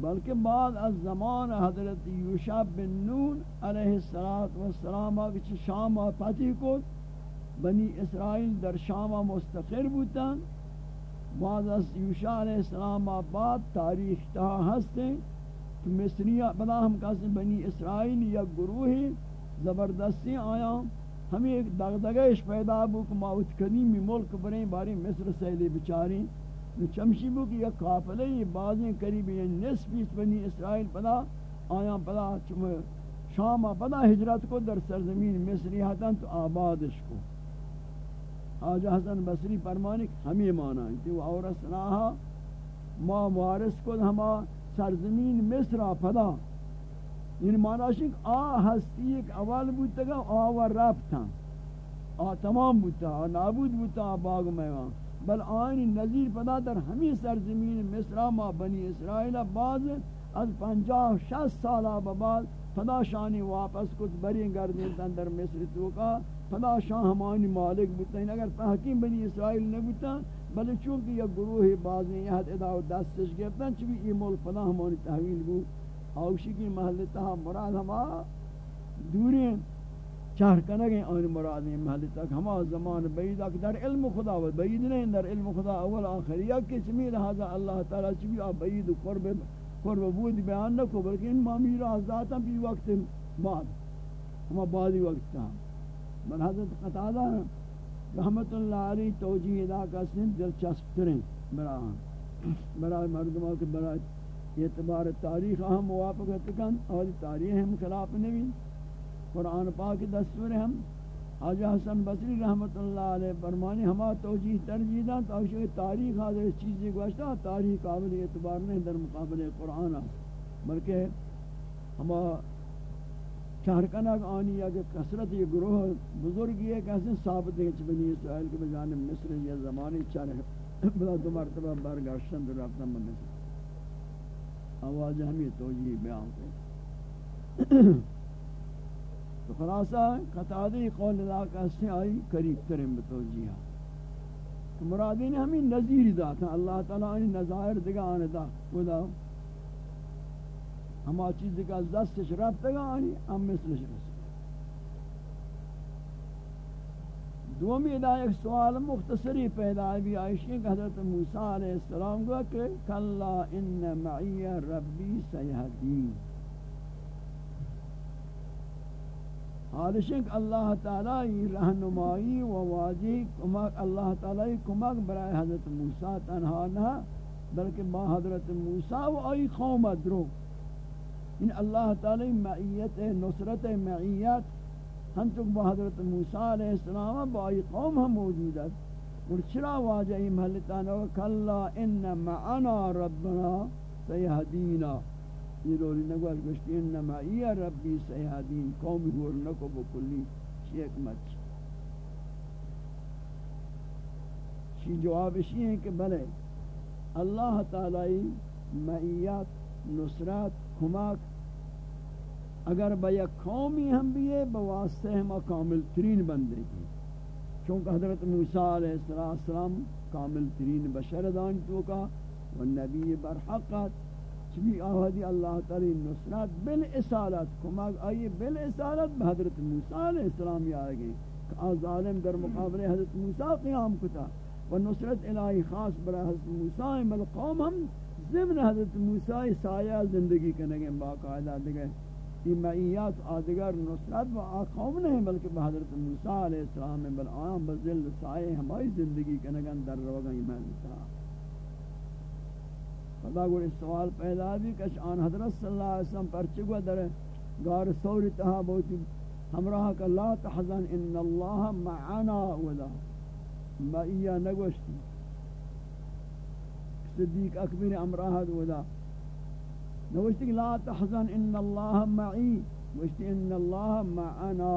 بلکہ بعد از زمان حضرت یوشع بن نون علیہ السلام وچ شام فتح کو بنی اسرائیل در شام مستقر بودن بعد از یوشع علیہ السلام بعد تاریخ تا ہستے کہ مصریہ بنا ہم کہتے بنی اسرائیل یا گروہ زبردستی آیا. ہمیں ایک دغدغش پیدا بو کہ ماوت قدیمی ملک بریں باری مصر سیدے بچاری چمشی بو کہ یہ قافلہ یہ بازیں قریب یہ نصفی بنی اسرائیل پدا آیا پدا شام پدا ہجرت کو در سرزمین مصری حتن تو آبادش کو۔ حاجہ حسن بصری فرمانک ہمیں مانا ہے کہ وہ اورسناہا ما موارس کو ہما سرزمین مصر پدا یعنی مانا شک آ ہستی ایک اول بودتا گا آور رابطا آ تمام بودتا آ نابود بودتا آ باغ میوان۔ بل آئین نظیر پدا در ہمیں سرزمین مصر ما بنی اسرائیل بعض از پنجاہ شست سالہ بعد پدا شانی واپس کچھ بری گردین در مصر تو کا پدا شاہ ہمانی مالک بودتا ہیں اگر تحکیم بنی اسرائیل نہ بلے چونکہ یہ گروہ بعض یہاں ادا و دستش گرتا چوی یہ ملک پدا ہمانی تحویل بو۔ آوشی کی محلتہ مراد ہما دوری ہیں کنگیں آن مراد ہیں محلتہ ہما زمان بعید کہ در علم خدا و بعید نہیں در علم خدا اول آخریہ کہ چمی لہذا اللہ تعالی چوی آ بعید و قرب قرب بود بیان نہ کو بلکہ ان معاملہ ذاتا بھی وقت بعد ہما بعدی وقت تھا بل حضرت قطادہ رحمت اللہ علی توجیہ ادا کا سن دلچسپ ترین برای برای مردموں کے برای اعتبار تاریخ اہم موافقت کن اور تاریخ ہم خلاف نوی قرآن پاک دستور ہم حاجہ حسن بصری رحمت اللہ علیہ فرمانی ہما توجیہ ترجیدہ تو اوشی تاریخ حاضر اس چیزی گوشتا تاریخ قابل اعتبار نہیں، در مقابل قرآن بلکہ ہما چارکنک آنی یا کہ کسرت یہ گروہ بزرگ یہ کیسے ثابت ہے کہ بنی اسرائیل کے بجانب مصر یہ زمانی چار بلا دو مرتبہ برگشتن در رفتہ من آواز ہم یہ توجیہ بیان کریں۔ تو خلاصہ قطعی قول اللہ کا سے آئی قریب ترین بتوجیہ۔ مرادین ہمیں نظیر داتا اللہ تعالیٰ انی نظائر دگا آنے دا۔ خدا ہما چیز کا دستش رفت گا آنی، ہم مثلش رسول دومی ادا ایک سوال مختصری پیدا بھی آئیشی کہ حضرت موسیٰ علیہ السلام کو کہ کلا ان معی ربی سیہدین۔ حالشک اللہ تعالی رہنمائی و واجی کمک اللہ تعالی کمک برای حضرت موسیٰ تنہا نہ بلکہ با حضرت موسیٰ و آئی قوم درو ان اللہ تعالی معیت نصرت معیت ہم تک با حضرت موسیٰ علیہ السلام با ای قوم ہم موجود ہے اور چرا واجہی محلتانا کلا ان معنا ربنا سیہدینا یہ رولی نگوال گوشتی ان معی ربی سیہدین قومی گور نکو بکلی، چی حکمت؟ چی جواب اسی ہے کہ بلے اللہ تعالی معیت، نصرت، کمک، اگر با یک قومی ہم بھی ہے بواسطہ ہم کامل ترین بندے کی. چونکہ حضرت موسیٰ علیہ السلام کامل ترین بشر دان چوکا و نبی برحقت چبی آہدی اللہ تعالی نصرت بالاسالت کمک آئی بالاسالت بحضرت موسیٰ علیہ السلام یا آگئے کہ ظالم در مقابل حضرت موسیٰ قیام کتا و نصرت الہی خاص برای حضرت موسیٰ بل قوم ہم ضمن حضرت موسیٰ سایہ زندگی کنگے باقاعدہ دیگے یہ معیات آدگر نصرت و آقوم نہیں، بلکہ بحضرت موسیٰ علیہ السلام بل آیاں بزل سائے ہماری زندگی کنگن در روگا ایمان تا خدا گوڑ سوال پیدا بھی کہ آن حضرت صلی اللہ علیہ وسلم پرچگو در گار سوری تہا بہتی ہمراہ کا لا تحزن ان اللہ معنا ودا معیہ نگوشتی صدیق اکبر امراہ ودا نوشتی کہ لا تحزن ان اللہ معی نوشتی ان اللہ معنا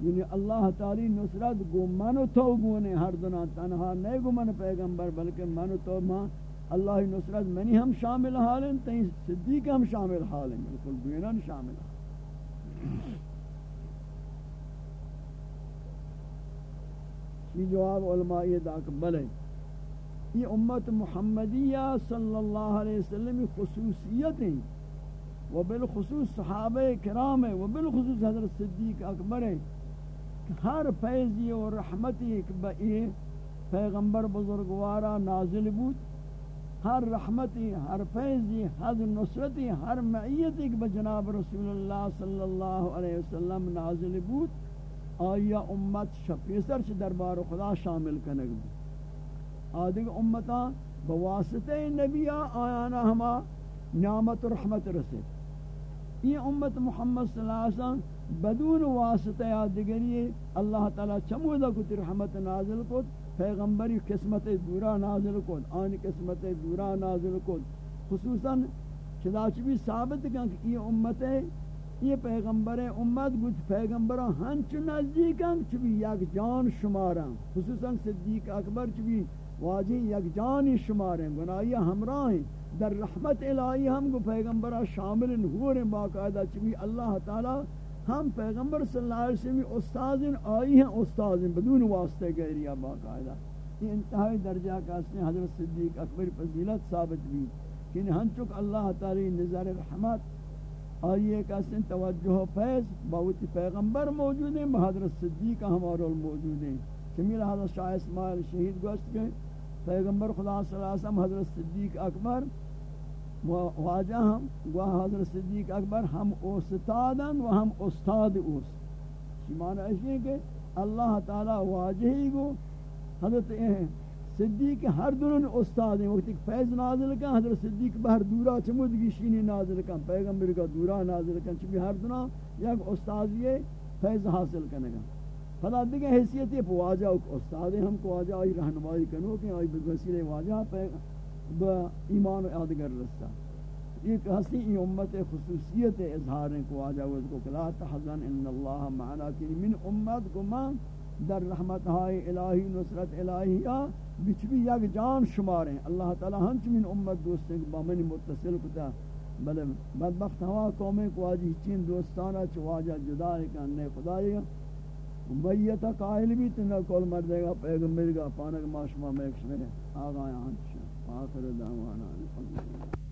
یعنی اللہ تعالی نصرت گو منو تو گونے ہر دنہ تنہا نہیں گو من پیغمبر بلکہ منو تو ما اللہ نصرت، منی ہم شامل حال ہیں صدیق ہم شامل حال ہیں بلکل دوینان شامل یہ جواب علماء یہ داک بلے۔ یہ امت محمدیہ صلی اللہ علیہ وسلم خصوصیت ہیں۔ وہ بالخصوص صحابہ کرام ہیں، وہ بالخصوص حضرت صدیق اکبر ہیں۔ ہر فیضی و رحمتی ایک بئی پیغمبر بزرگوارا نازل بود۔ ہر رحمتی، ہر فیضی، ہر نصرتی، ہر معیت ایک بجناب رسول اللہ صلی اللہ علیہ وسلم نازل بود، آیا امت شفیسر چھ دربار خدا شامل کنگ بود؟ آدھگ امتا بواسطہ نبی آیانا ہما نعمت و رحمت رسے۔ یہ امت محمد صلی اللہ علیہ وسلم بدون واسطہ آدھگری اللہ تعالی چمودہ کت رحمت نازل کت۔ پیغمبری قسمت دورا نازل کت آنی قسمت دورا نازل کت خصوصاً چنانچہ بھی ثابت کن کہ یہ امت ہے، یہ پیغمبر امت گوت پیغمبران ہنچ نزدیکن چبی یک جان شمارن خصوصاً صدیق اکبر چبی واجی یک جانی شمار ہیں، گناہی ہمراہ ہیں. در رحمت الہی ہم کو پیغمبرہ شامل نور باقاعدہ چوی اللہ تعالی ہم پیغمبر صلی اللہ علیہ وسلم استاد آئی ہیں استاد بدون واسطے غیریہ باقاعدہ۔ یہ انتہائی درجہ کا اس نے حضرت صدیق اکبر فضیلت ثابت بھی۔ کہ ہن چک اللہ تعالی نظر رحمت، آئیے کا سن توجہ و فیض، باوتی پیغمبر موجود ہیں، حضرت صدیق ہمارا موجود ہیں۔ چمیل حضرت شاہ اسماعیل شہید گوشت کے پیغمبر خدا صلی اللہ علیہ وسلم، حضرت صدیق اکبر واجہ ہم وہ حضرت صدیق اکبر ہم استادن و ہم استاد اوس۔ معنی ہے کہ اللہ تعالی واجہ ہی گو۔ حضرت صدیق ہر دونوں استاد ہیں۔ وقت فیض نازل کا حضرت صدیق بہر دورا چمودگی شینی نازل کا پیغمبر کا دورا نازل کا چبی ہر دونوں یک استاد یہ فیض حاصل کرنے گا۔ فلا دیکھیں حیثیت یہ واجہ استاد ہم کو واجہ آئی رہنمائی کنو کہ آئی بسیلے واجہ با ایمان و ادگر رستا۔ ایک ہستی ای امت خصوصیت اظہار کو واجہ اس کو کلا تحزن ان اللہ معنا کہ من امت کو مان در رحمت ہائے الہی نصرت الہیہ بچ بھی یک جان شمار ہیں۔ اللہ تعالی ہنچ من امت دوستیں کہ بامن متصل کتا۔ بلے بدبخت ہوا قومیں کو آجی چین دوستانہ چواجہ جدا ہے کہ انہیں خدای میتا قائل بھی تنہ کول مردے گا، پیغمبر گا، پانک معاشمہ میں ایک شمیر آغا یہاں آخر دعوانا الحمدللہ